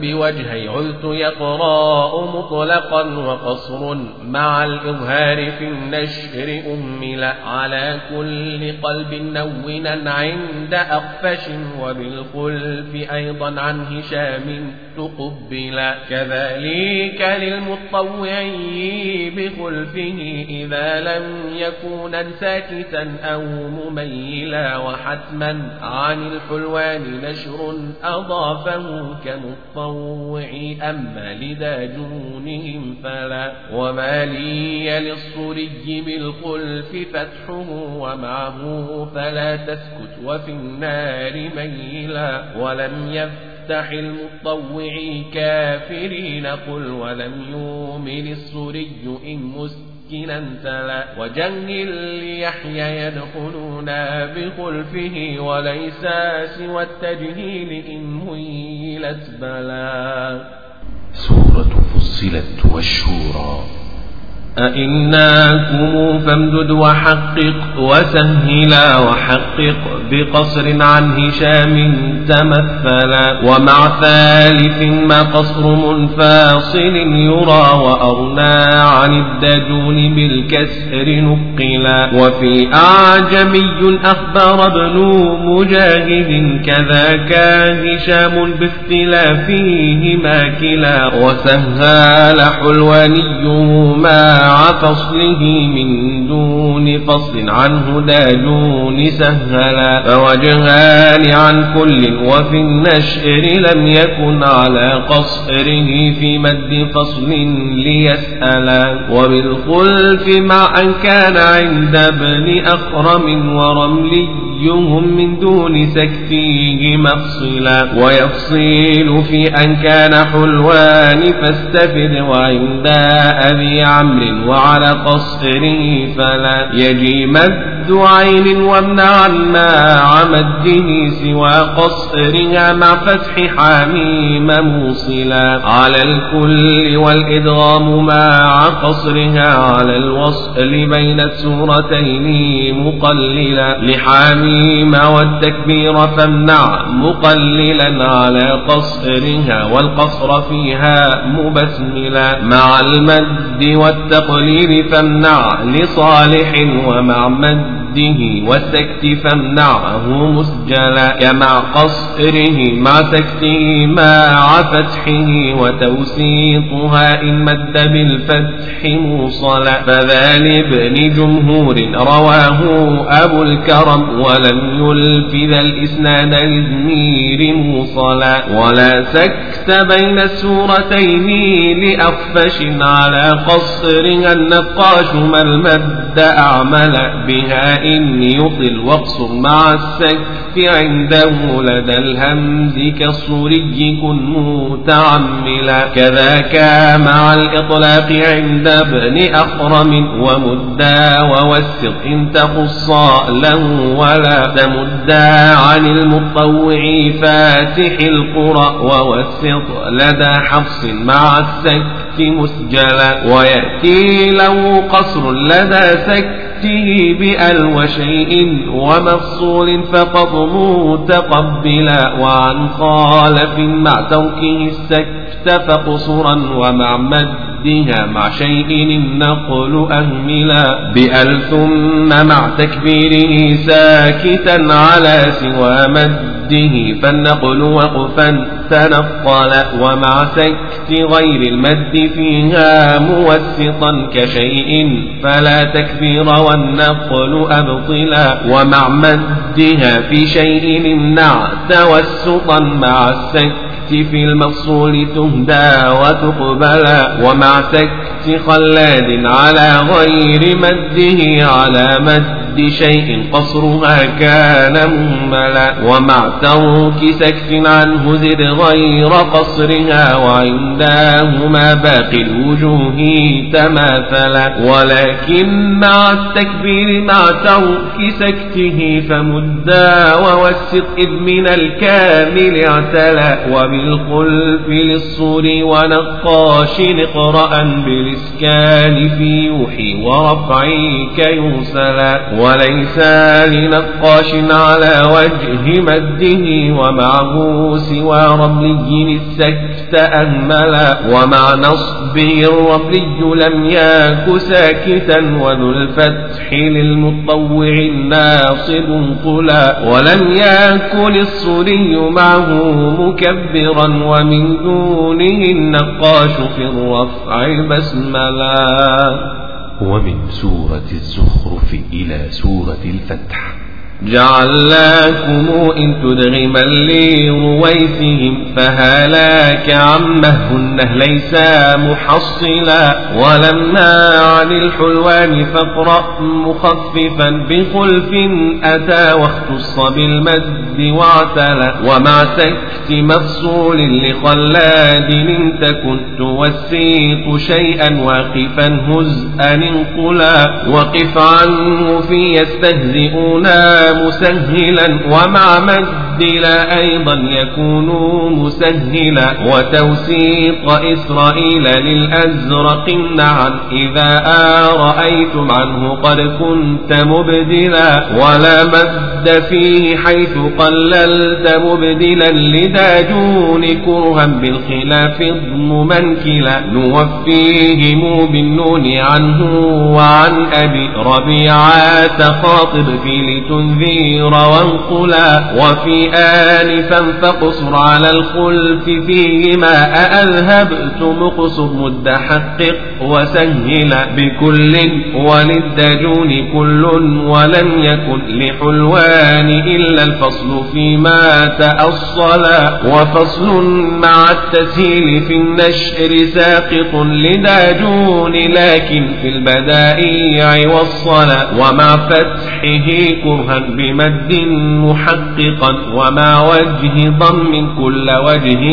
بوجهي علت يقرأ مطلقا وقصر مع الإظهار في النشر أملا على كل قلب نونا عند أقفش وبالخلف أيضا عن هشام. تقبلا كذلك للمطوعين بخلفه إذا لم يكون ساكتا أو مميلا وحتما عن الحلوان نشر أضافه كمطوع. أما لداجونهم فلا. وما لي للصري بالخلف فتحه ومعه فلا تسكت وفي النار ميلا. ولم يفتح يفتح المطوع كافرين قل ولم يؤمن السري إن مسكنا تلا وجهل ليحيى يدخلون بخلفه وليس سوى التجهيل إن ميلت بلا سورة فصلت والشورى أئناكم فامدد وحقق وسهلا وحقق بقصر عن هشام تمثلا ومع ثالث ما قصر منفاصل يرى وأرنى عن الدجون بالكسر نقلا وفي أعجمي أخبر ابن مجاهد كذاك هشام باختلافهما كلا وسهال حلوانيه ما مع فصله من دون فصل عنه داجون سهلا فوجهان عن كل وفي النشر لم يكن على قصره في مد فصل ليسألا وبالخلف مع أن كان عند ابن أخرم ورمليهم من دون سكتيه مفصلا ويفصيل في أن كان حلوان فاستفد وعند أبي عمرو وعلى قصره فلا يجي مد عين وامنع مع مده سوى قصرها مع فتح حميم موصلا على الكل والإدغام مع قصرها على الوصل بين السورتين مقللا لحميم والتكبير فامنع مقللا على قصرها والقصر فيها مبسملا مع المد والتقوى التقليل فامنع لصالح ومع مده والسكت فامنعه مسجلا كمع قصره مع سكته مع فتحه وتوسيطها إن مد بالفتح موصلا فذا لابن جمهور رواه أبو الكرم ولم يلف ذا الإسناد لزمير موصلا ولا سكت بين السورتين لأخفش على قصر النقاش ما المد أعمل بها إن يطل واقصر مع السكت عنده لدى الهمز كالصوري كن متعملا. كذاك مع الإطلاق عند ابن أخرم ومدا ووسط إن تخصا له ولا تمدا عن المطوع فاتح القرى ووسط لدى حفص مع السكت مسجلا. ويأتي له قصر لدى تفكر سكته بأل وشيء ومفصول فقط متقبلا وعن خالف مع توكه السكت فقصرا ومع مدها مع شيء النقل أهملا بأل ثم مع تكبيره ساكتا على سوى مده فالنقل وقفا تنقل ومع سكت غير المد فيها موسطا كشيء فلا تكبير والنقل أبطلا ومع مدها في شيء امنع توسطا مع السكت في المفصول تهدى وتقبلا ومع سكت خلاد على غير مده على مد شيء قصرها كان مهملا ومع ترك سكت عنه زد غير قصرها وعندهما باقي الوجوه تماثلا ولكن مع التكبير مع ترك سكته فمدا ووسط إذ من الكامل اعتلى وبالخلف للصور ونقاش اقرأ بالإسكان في يوحي ورفعي كيوسلا وليس لنقاش على وجه مده ومعه سوى رملي السكت أهملا ومع نصبه الرملي لم ياك ساكتا وذو الفتح للمطوع الناصب قلا ولم يكن الصري معه مكبرا ومن دونه النقاش في الرفع بسملا ومن سورة الزخرف إلى سورة الفتح. جعلناكم إن تدغما لرويثهم فهلاك عمهن ليس محصلا ولما عن الحلوان فاقرأ مخففا بخلف أتى واختص بالمد واعتلى ومع سكت مفصول لخلاد إن تكن توسيط شيئا واقفا هزءا انقلا وقف عنه في يستهزئون مسهلا ومع مد مبدلا أيضا يكون مسهلا وتوسيق إسرائيل للأزرق نعم إذا آرأيتم عنه قد كنت مبدلا ولا مد فيه حيث قللت مبدلا لداجون كرها بالخلاف ضم كلا نوفيهم بالنون عنه وعن أبي ربيعات خاطب في لتنذير وانقلا وفي آلفا فاقصر على الخلف فيهما أأذهبت مقصر مد حقق وسهلا بكل وللدجون كل ولم يكن لحلوان إلا الفصل فيما تأصلا وفصل مع التسهيل في النشر ساقط لداجون لكن في البدائع والصلا ومع فتحه كرها بمد محققا. ومع وجه ضم كل وجه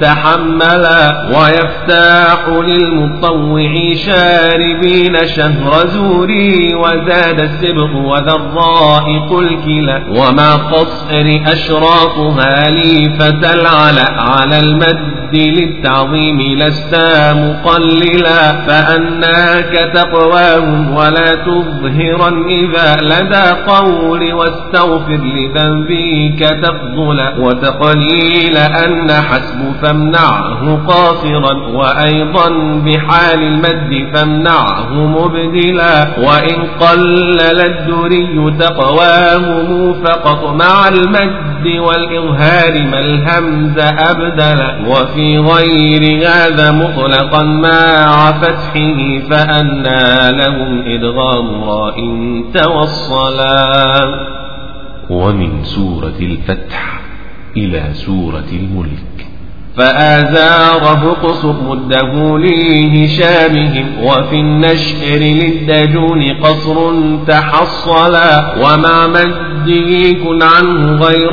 تحملا ويفتاح للمطوع شاربين شهر زوري وزاد السبغ وذا الرائق الكلا وما قصر أشراطها لي فتلعل على المد للتعظيم لست مقللا فأناك تقواهم ولا تظهرا إذا لدى قول واستغفر لذنبك تفضلا وتقليل أن حسب فامنعه قاصرا وأيضا بحال المد فامنعه مبدلا وإن قلل الدري تقواهم فقط مع المد والإظهار ما الهمز أبدلا وفي غير هذا مطلقا. مع فتحه فأنى لهم إدغام راء توصلا. ومن سورة الفتح إلى سورة الملك. فآزاره قصر مده لهشامهم وفي النشر للدجون قصر تحصلا ومع مده كن عنه غير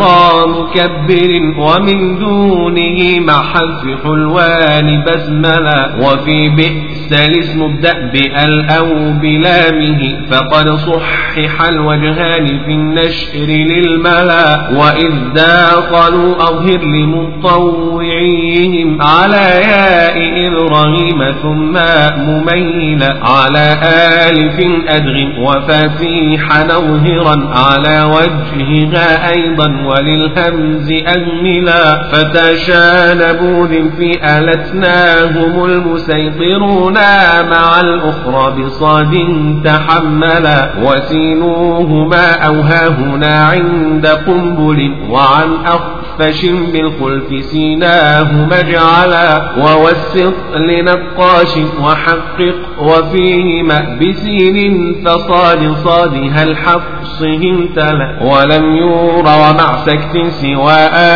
مكبر ومن دونه مع حذف حلوان بسملا وفي بئس الاسم ابدأ بأل أو بلامه فقد صحح الوجهان في النشر للملا وإذ داخلوا أظهر لمطوعيهم على ياء إبراهيم ثم مميلا على آلف أدغم وفاتيح نظهرا على وجهها أيضا وللهمز أهملا فتشانبوا في ألتناهم المسيطرون مع الأخرى بصاد تحملا وسينوهما أوهاهنا عند قنبل وعن أخفش بالخلف سيناه مجعلا ووسط لنقاش وحقق وفيهما بسين فصاد صادها الحفصهم تلا ولم يور ومع سكت سوى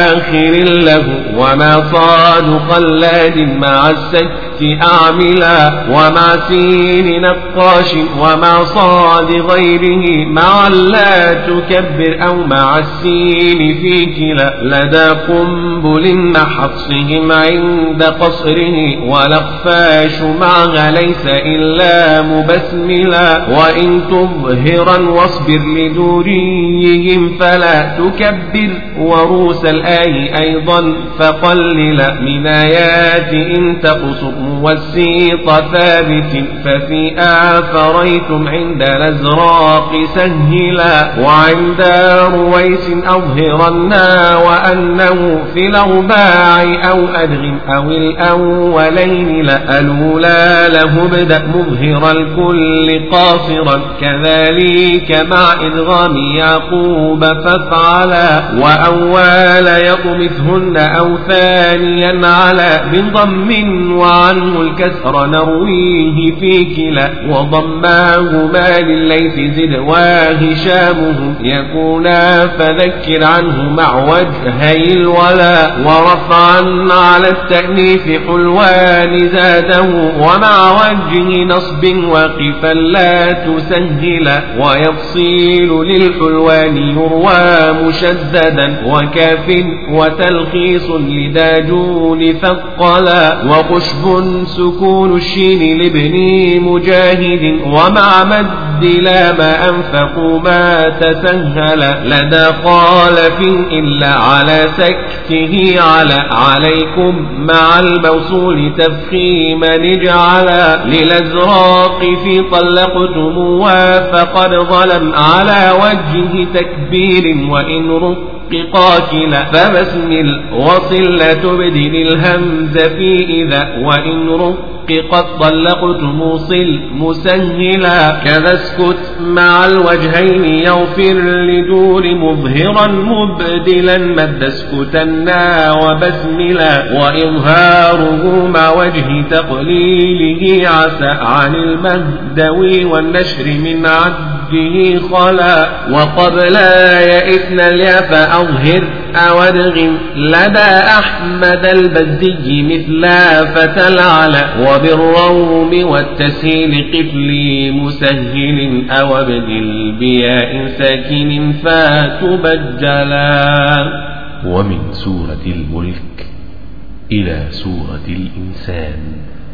آخر له وما صاد قلاد مع السكت أعملا ومع سين نقاش ومع صاد غيره مع لا تكبر أو مع السين في كلا لدى قنبل مع حفصهم عند قصره والأخفاش معها ليس إلا مبسملا وإن تظهرا واصبر لدوريهم فلا تكبر وروس الآي أيضا فقلل من آيات إن تقصر والسيط ثابت ففي آفريتم عند الأزراق سهلا وعند رويس أظهرنا وأنه في الأرباع أو أدغم أو الأولين لألولا له ابدأ مظهر الكل قاصرا كذلك مع إدغام يعقوب فافعلا وأول يطمثهن أو ثانيا على بضم وعنه الكسر نرويه في كلا وضماهما لليث زد وهشامه يكونا فذكر عنه مع وجه أي الولا ورفعا على التأنيث حلوان زاده ومع وجه نصب وقفا لا تسهلا ويفصيل للحلوان يروى مشددا وكاف وتلخيص لداجون ثقلا وخشب سكون الشين لابن مجاهد ومع مد لا ما أنفقوا ما تسهل لدى خالف إلا على سكته على عليكم مع الموصول تفخيما اجعلا للأزراق في طلقتم فقد ظلم على وجه تكبير وإن رق فبسم الوصل لا تبدل الهمز في إذا وإن رققت طلقت موصل مسهلا كذا اسكت مع الوجهين يغفر لدور مظهرا مبدلا مد اسكتنا وبسملا وإظهاره مع وجه تقليله عسى عن المهدوي والنشر من عده خلا وقبل يئسن الياء فأظهر أو لدى أحمد البزي مثل فتى العلا وبالروم والتسهيل قفلي مسهل أو ابدل بياء ساكن فتبجلا ومن سورة الملك إلى سورة الإنسان.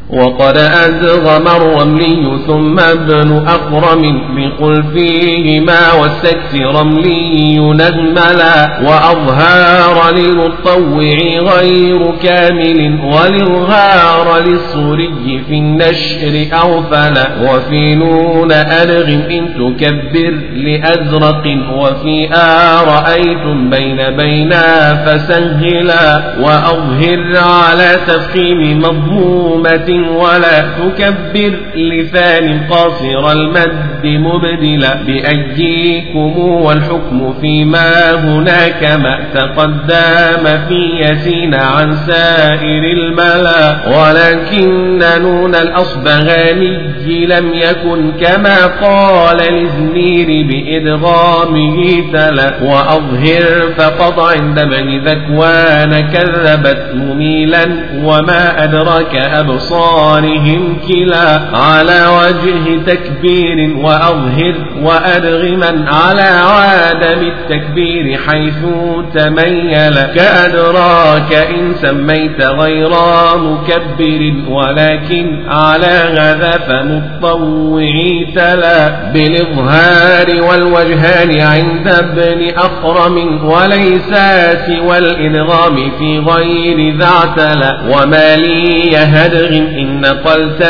وقد أدغم الرملي ثم ابن أقرم بقل فيهما والسكت رملي نجملا وأظهار للمطوع غير كامل وللغار للصوري في النشر أغفلا وفي نون ألغ إن تكبر لأزرق وفي آ رأيتم بين بينا فسهلا وأظهر على تفخيم مضمومة ولا تكبر لسان قاصر المد مبدلا بأيكم والحكم فيما هناك ما تقدم في يسين عن سائر الملا ولكن نون الأصبغاني لم يكن كما قال لزنير بإدغامه تلا وأظهر فقط عند بني ذكوان كذبت مميلا وما أدرك أبصار أبصارهم كلا على وجه تكبير وأظهر وأدغما على عدم التكبير حيث تميل. كأدراك إن سميت غير مكبر ولكن على هذا فمطوعي تلا. بالإظهار والوجهان عند ابن أخرم وليس سوى الإدغام في غير ذا اعتلى وما لي يهدغ إن نقلت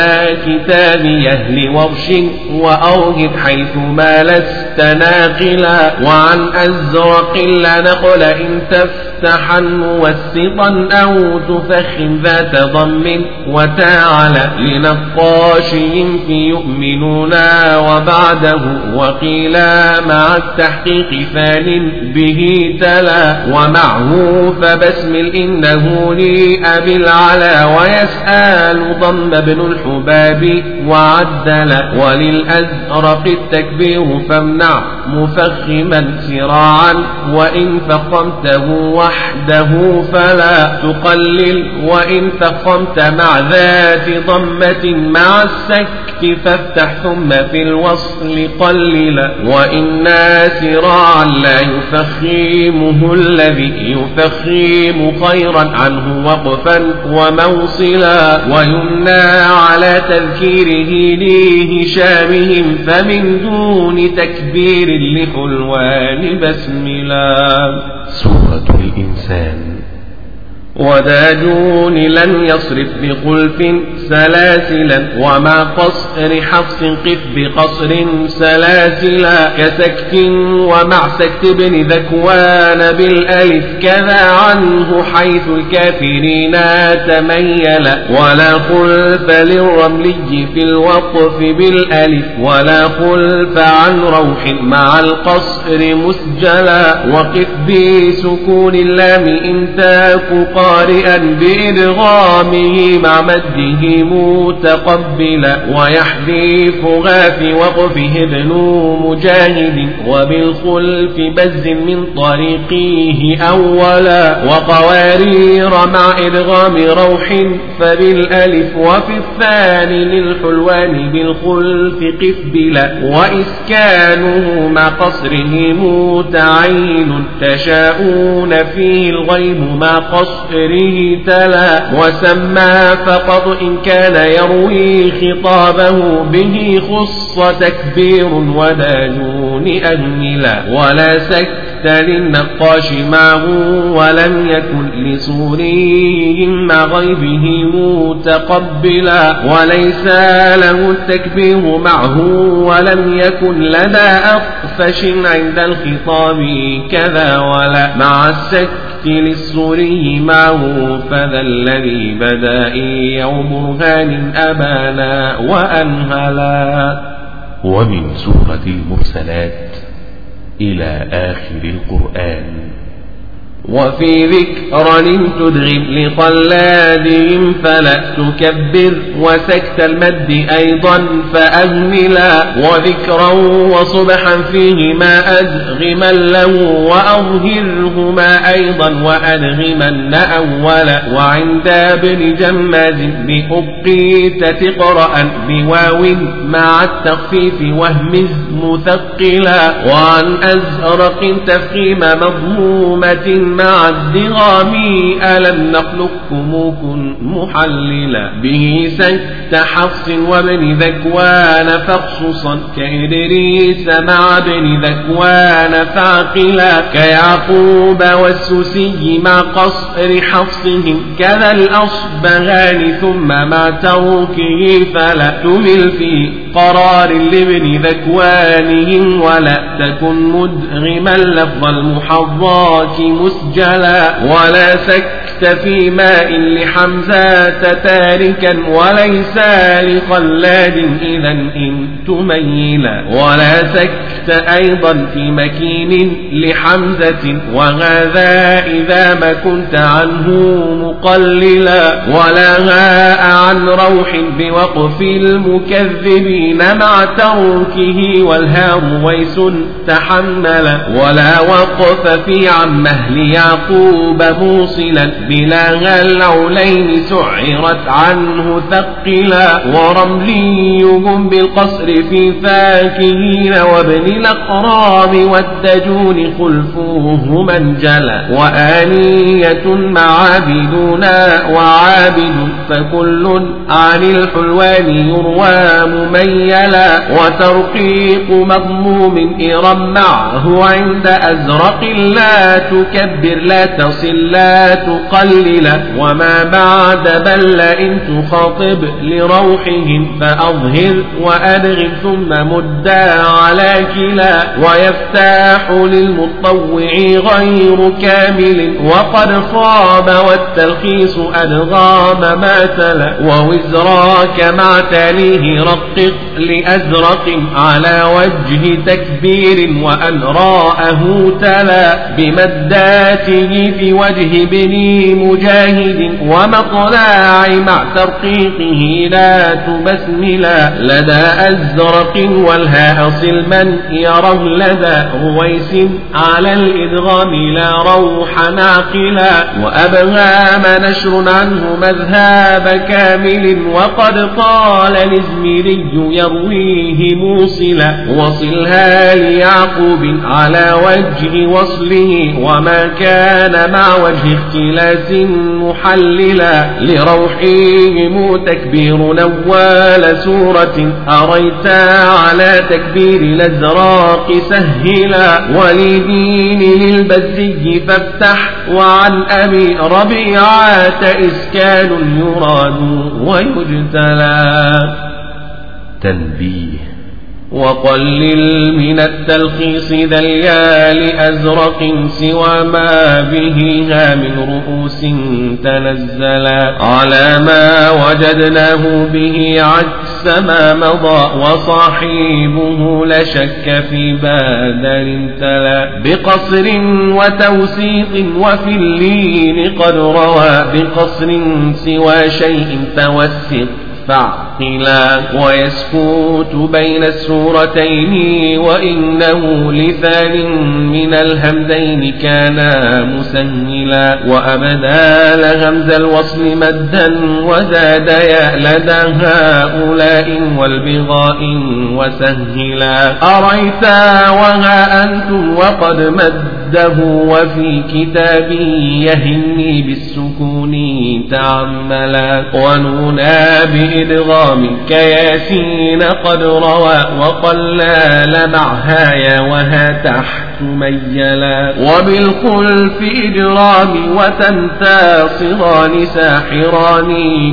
كتابي أهل ورش وأوجد حيث ما لست ناقلا. وعن أزرق لا نقل إن تفتحا موسطا أو تفخم ذات ضم وتعالى لنقاشي في يؤمنون وبعده وقيل مع التحقيق فان به تلا. ومعه فبسم إنه لي أبي العلا ويسأل ضم ابن الحباب وعدل وللأزرق التكبير فامنع مفخما سراعا وإن فخمته وحده فلا تقلل وإن فخمت مع ذات ضمة مع السكت فافتح ثم في الوصل قلل وإن سراعا لا يفخمه الذي يفخم خيرا عنه وقفا وموصلا. ويمنى على تذكيره لهشامهم فمن دون تكبير لحلوان بسملا سورة الإنسان. وداجون لن يصرف بخلف سلاسلا ومع قصر حفص قف بقصر سلاسلا كسكت ومع سكت بن ذكوان بالألف كذا عنه حيث الكافرين تميلا ولا خلف للرملي في الوقف بالألف ولا خلف عن روح مع القصر مسجلا. وقف بسكون اللام إن تاك قارئا بإدغامه مع مده متقبلا ويحذف غاف وقفه ابن مجاهد وبالخلف بز من طريقه أولا وقوارير مع إدغام روح فبالألف وفي الثاني للحلوان بالخلف قفبلا وإسكانه مع قصره متعين تشاءون فيه الغيب مع قصره تلا وسمى فقط إن كان يروي خطابه به خص تكبير وداجون أجملا ولا سكت للنقاش معه ولم يكن لصوري مع غيبه متقبلا. وليس له التكبير معه ولم يكن لدى أخفش عند الخطاب كذا ولا. مع السكت للسوري معه فذا الذي بدا أو برهان أبانا وأنهلا. ومن سورة المرسلات إلى آخر القرآن. وفي ذكرى تدغم لطلادهم فلا تكبر وسكت المد أيضا فأهملا وذكرا وصبحا فيهما أدغما له وأظهرهما أيضا وأدغمن أولا وعند ابن جماز بأبقيت تقرأ بواو مع التخفيف وهمز مثقلا وعن أزرق تفخيم مضمومة مع الدغام ألم نخلقكم كن محللا به سكت حفص وابن ذكوان فخصوصا كإدريس مع ابن ذكوان فعقلا كيعقوب والسوسي مع قصر حفصهم كذا الأصبغان ثم مع تركه فلا تمل في قرار لابن ذكوانهم ولا تكن مدغما لفظ المحظات مسلم مسجلا ولا سكت في ماء لحمزة تاركا وليس لخلاد إذا إن تميلا ولا سكت أيضا في مكين لحمزة وهذا إذا ما كنت عنه مقللا ولا هاء عن روح بوقف المكذبين مع تركه والهاء ويس تحملا ولا وقف في عمه يعقوب موصلا بلا العولين سعرت عنه ثقلا ورمليهم بالقصر في فاكهين وابن الأقرام والدجون خلفوه منجلا وآنية معابدون وعابد فكل عن الحلوان يروى مميلا وترقيق مضموم إرم معه عند أزرق لا تكبر كبر لا تصل لا تقلل. وما بعد بل إن تخاطب لروحهم فأظهر وأدغم ثم مدى على كلا. ويفتاح للمطوع غير كامل. وقد خاب والتلخيص أدغام ما تلا. ووزراك مع تاليه رقق لأزرق على وجه تكبير وأن راءه تلا. بمدى آياته في وجه بني مجاهد ومطلع مع ترقيقه لا تبسملا لدى أزرق والهاء صلما يره لدى رويس على الإدغام لا روح ناقلا. وأبهام نشر عنه مذهب كامل وقد قال الإزميري يرويه موصلا. وصلها ليعقوب على وجه وصله وما كان مع وجه اختلاس محللا لروحهم تكبير نوال سورة. أريت على تكبير الأزراق سهلا ولدين للبزي فافتح وعن أبي ربيعة إسكان يراد ويجتلى. تنبيه. وقلل من التلخيص ذا اليال أزرق سوى ما بهها من رؤوس تنزلا على ما وجدناه به عكس السما مضى وصاحبه لا شك في بادر تلا بقصر وتوسيط وفي اللين قد روى بقصر سوى شيء توسط فاعقلا ويسكوت بين السورتين وإنه لثان من الهمزين كان مسهلا وأبدا لهمز الوصل مدا وزاد يا لدى هؤلاء والبغاء وسهلا. أريت وها أنتم وقد مده وفي كتابي يهني بالسكون تعملا. ونونا به بإدغام كياسين قد روى وقلال معها يا وها تحت ميلا وبالخلف إجرام وتنتصران ساحران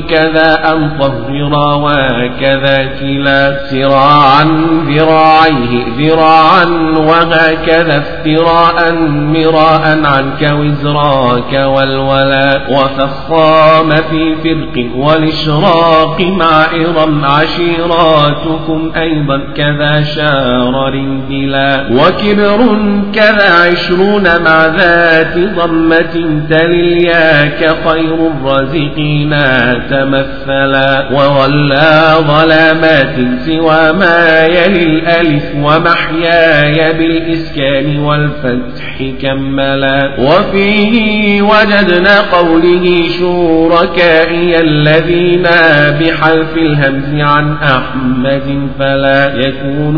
كذا أن طهرا وكذا كلا سراعا ذراعيه ذراعا وهكذا افتراء مراء عنك وزراك والولا وفخام في فرق والإشراق مع إرم عشيراتكم أيضا كذا شارر بلا وكبر كذا عشرون مع ذات ضمة تلياك خير الرازقين تمثلا وولى ظلامات سوى ما يلي الألف ومحياي بالإسكان والفتح كملا وفيه وجدنا قوله شركائي الذين بحلف الهمز عن أحمد فلا يكون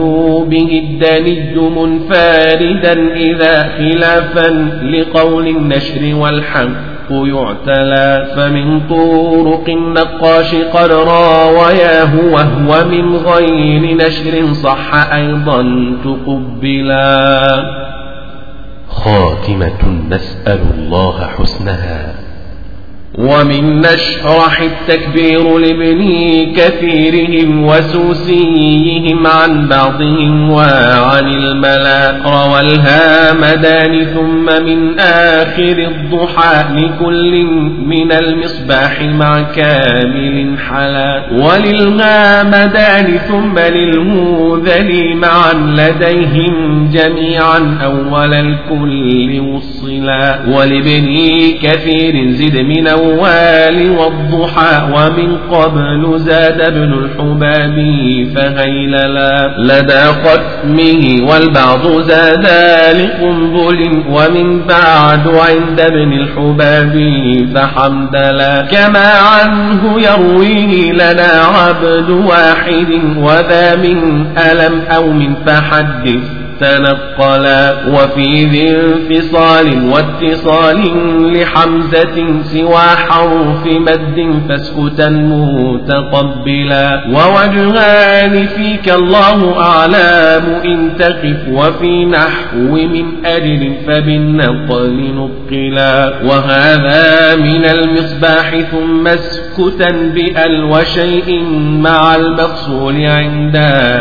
به الدني منفردا إذا خلافا لقول النشر والحق يعتلى. فمن طرق النقاش قد راوياه وهو من غير نشر صح أيضا تقبلا. خاتمة نسأل الله حسنها. ومن نشرح التكبير لابن كثيرهم وسوسيهم عن بعضهم وعن الملا روى الهامدان ثم من آخر الضحى لكل من المصباح مع كامل حلا. وللهامدان ثم للموذل معا لديهم جميعا أول الكل وصلا. ولابن كثير زد من أول الأول والضحى ومن قبل زاد ابن الحباب فهيللا لدى ختمه والبعض زاد لقنبل ومن بعد عند ابن الحباب فحمدلا كما عنه يرويه لنا عبد واحد وذا من ألم أو من فحدث. تنقلا وفي ذي انفصال واتصال لحمزة سوى حرف مد فاسكتا متقبلا ووجهان فيك الله أعلام إن تقف وفي نحو من أجل فبالنقل نقلا وهذا من المصباح ثم اسكتا بأل وشيء مع المقصول عند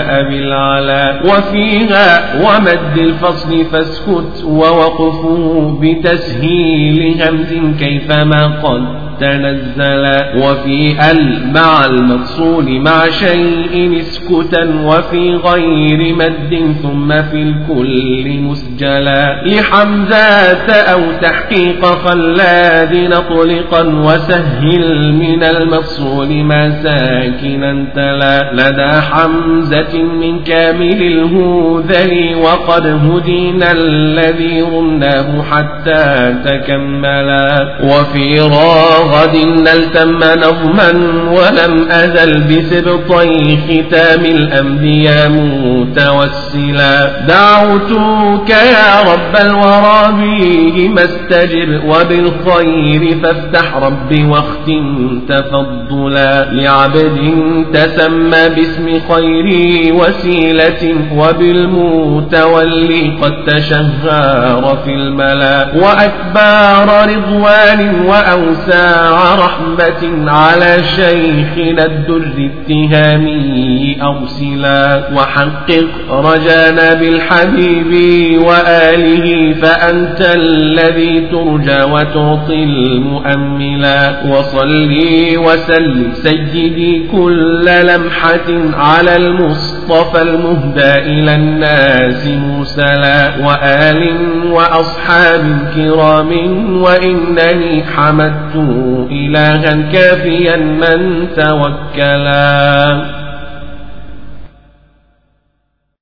أبي العلا وفيها ومد الفصل فاسكت ووقفه بتسهيل همز كيفما قد تنزلا وفي ال مع المفصول مع شيء اسكتا وفي غير مد ثم في الكل مسجلا لحمزات أو تحقيق خلاد نطلقا وسهل من المفصول ما ساكنا تلا لدى حمزة من كامل الهوذل وقد هدينا الذي رمناه حتى تكملا وفي راغ غد نلتم نظما ولم أزل بسبطي ختام الأنبياء متوسلا. دعوتك يا رب الورى بهما استجب وبالخير فافتح ربي واختم تفضلا. لعبد تسمى باسم خير وسيلة وبالمتولي قد تشهر في الملا. وأكبار رضوان وأوسار رحمة على شيخنا الدر اتهامي أرسلا. وحقق رجانا بالحبيب وآله فأنت الذي ترجى وتعطي المؤملا وصلي وسلم سيدي كل لمحة على المصطفى المهدى إلى الناس مرسلا وآل وأصحاب كرام وإنني حمدت إلها كافيا من توكلا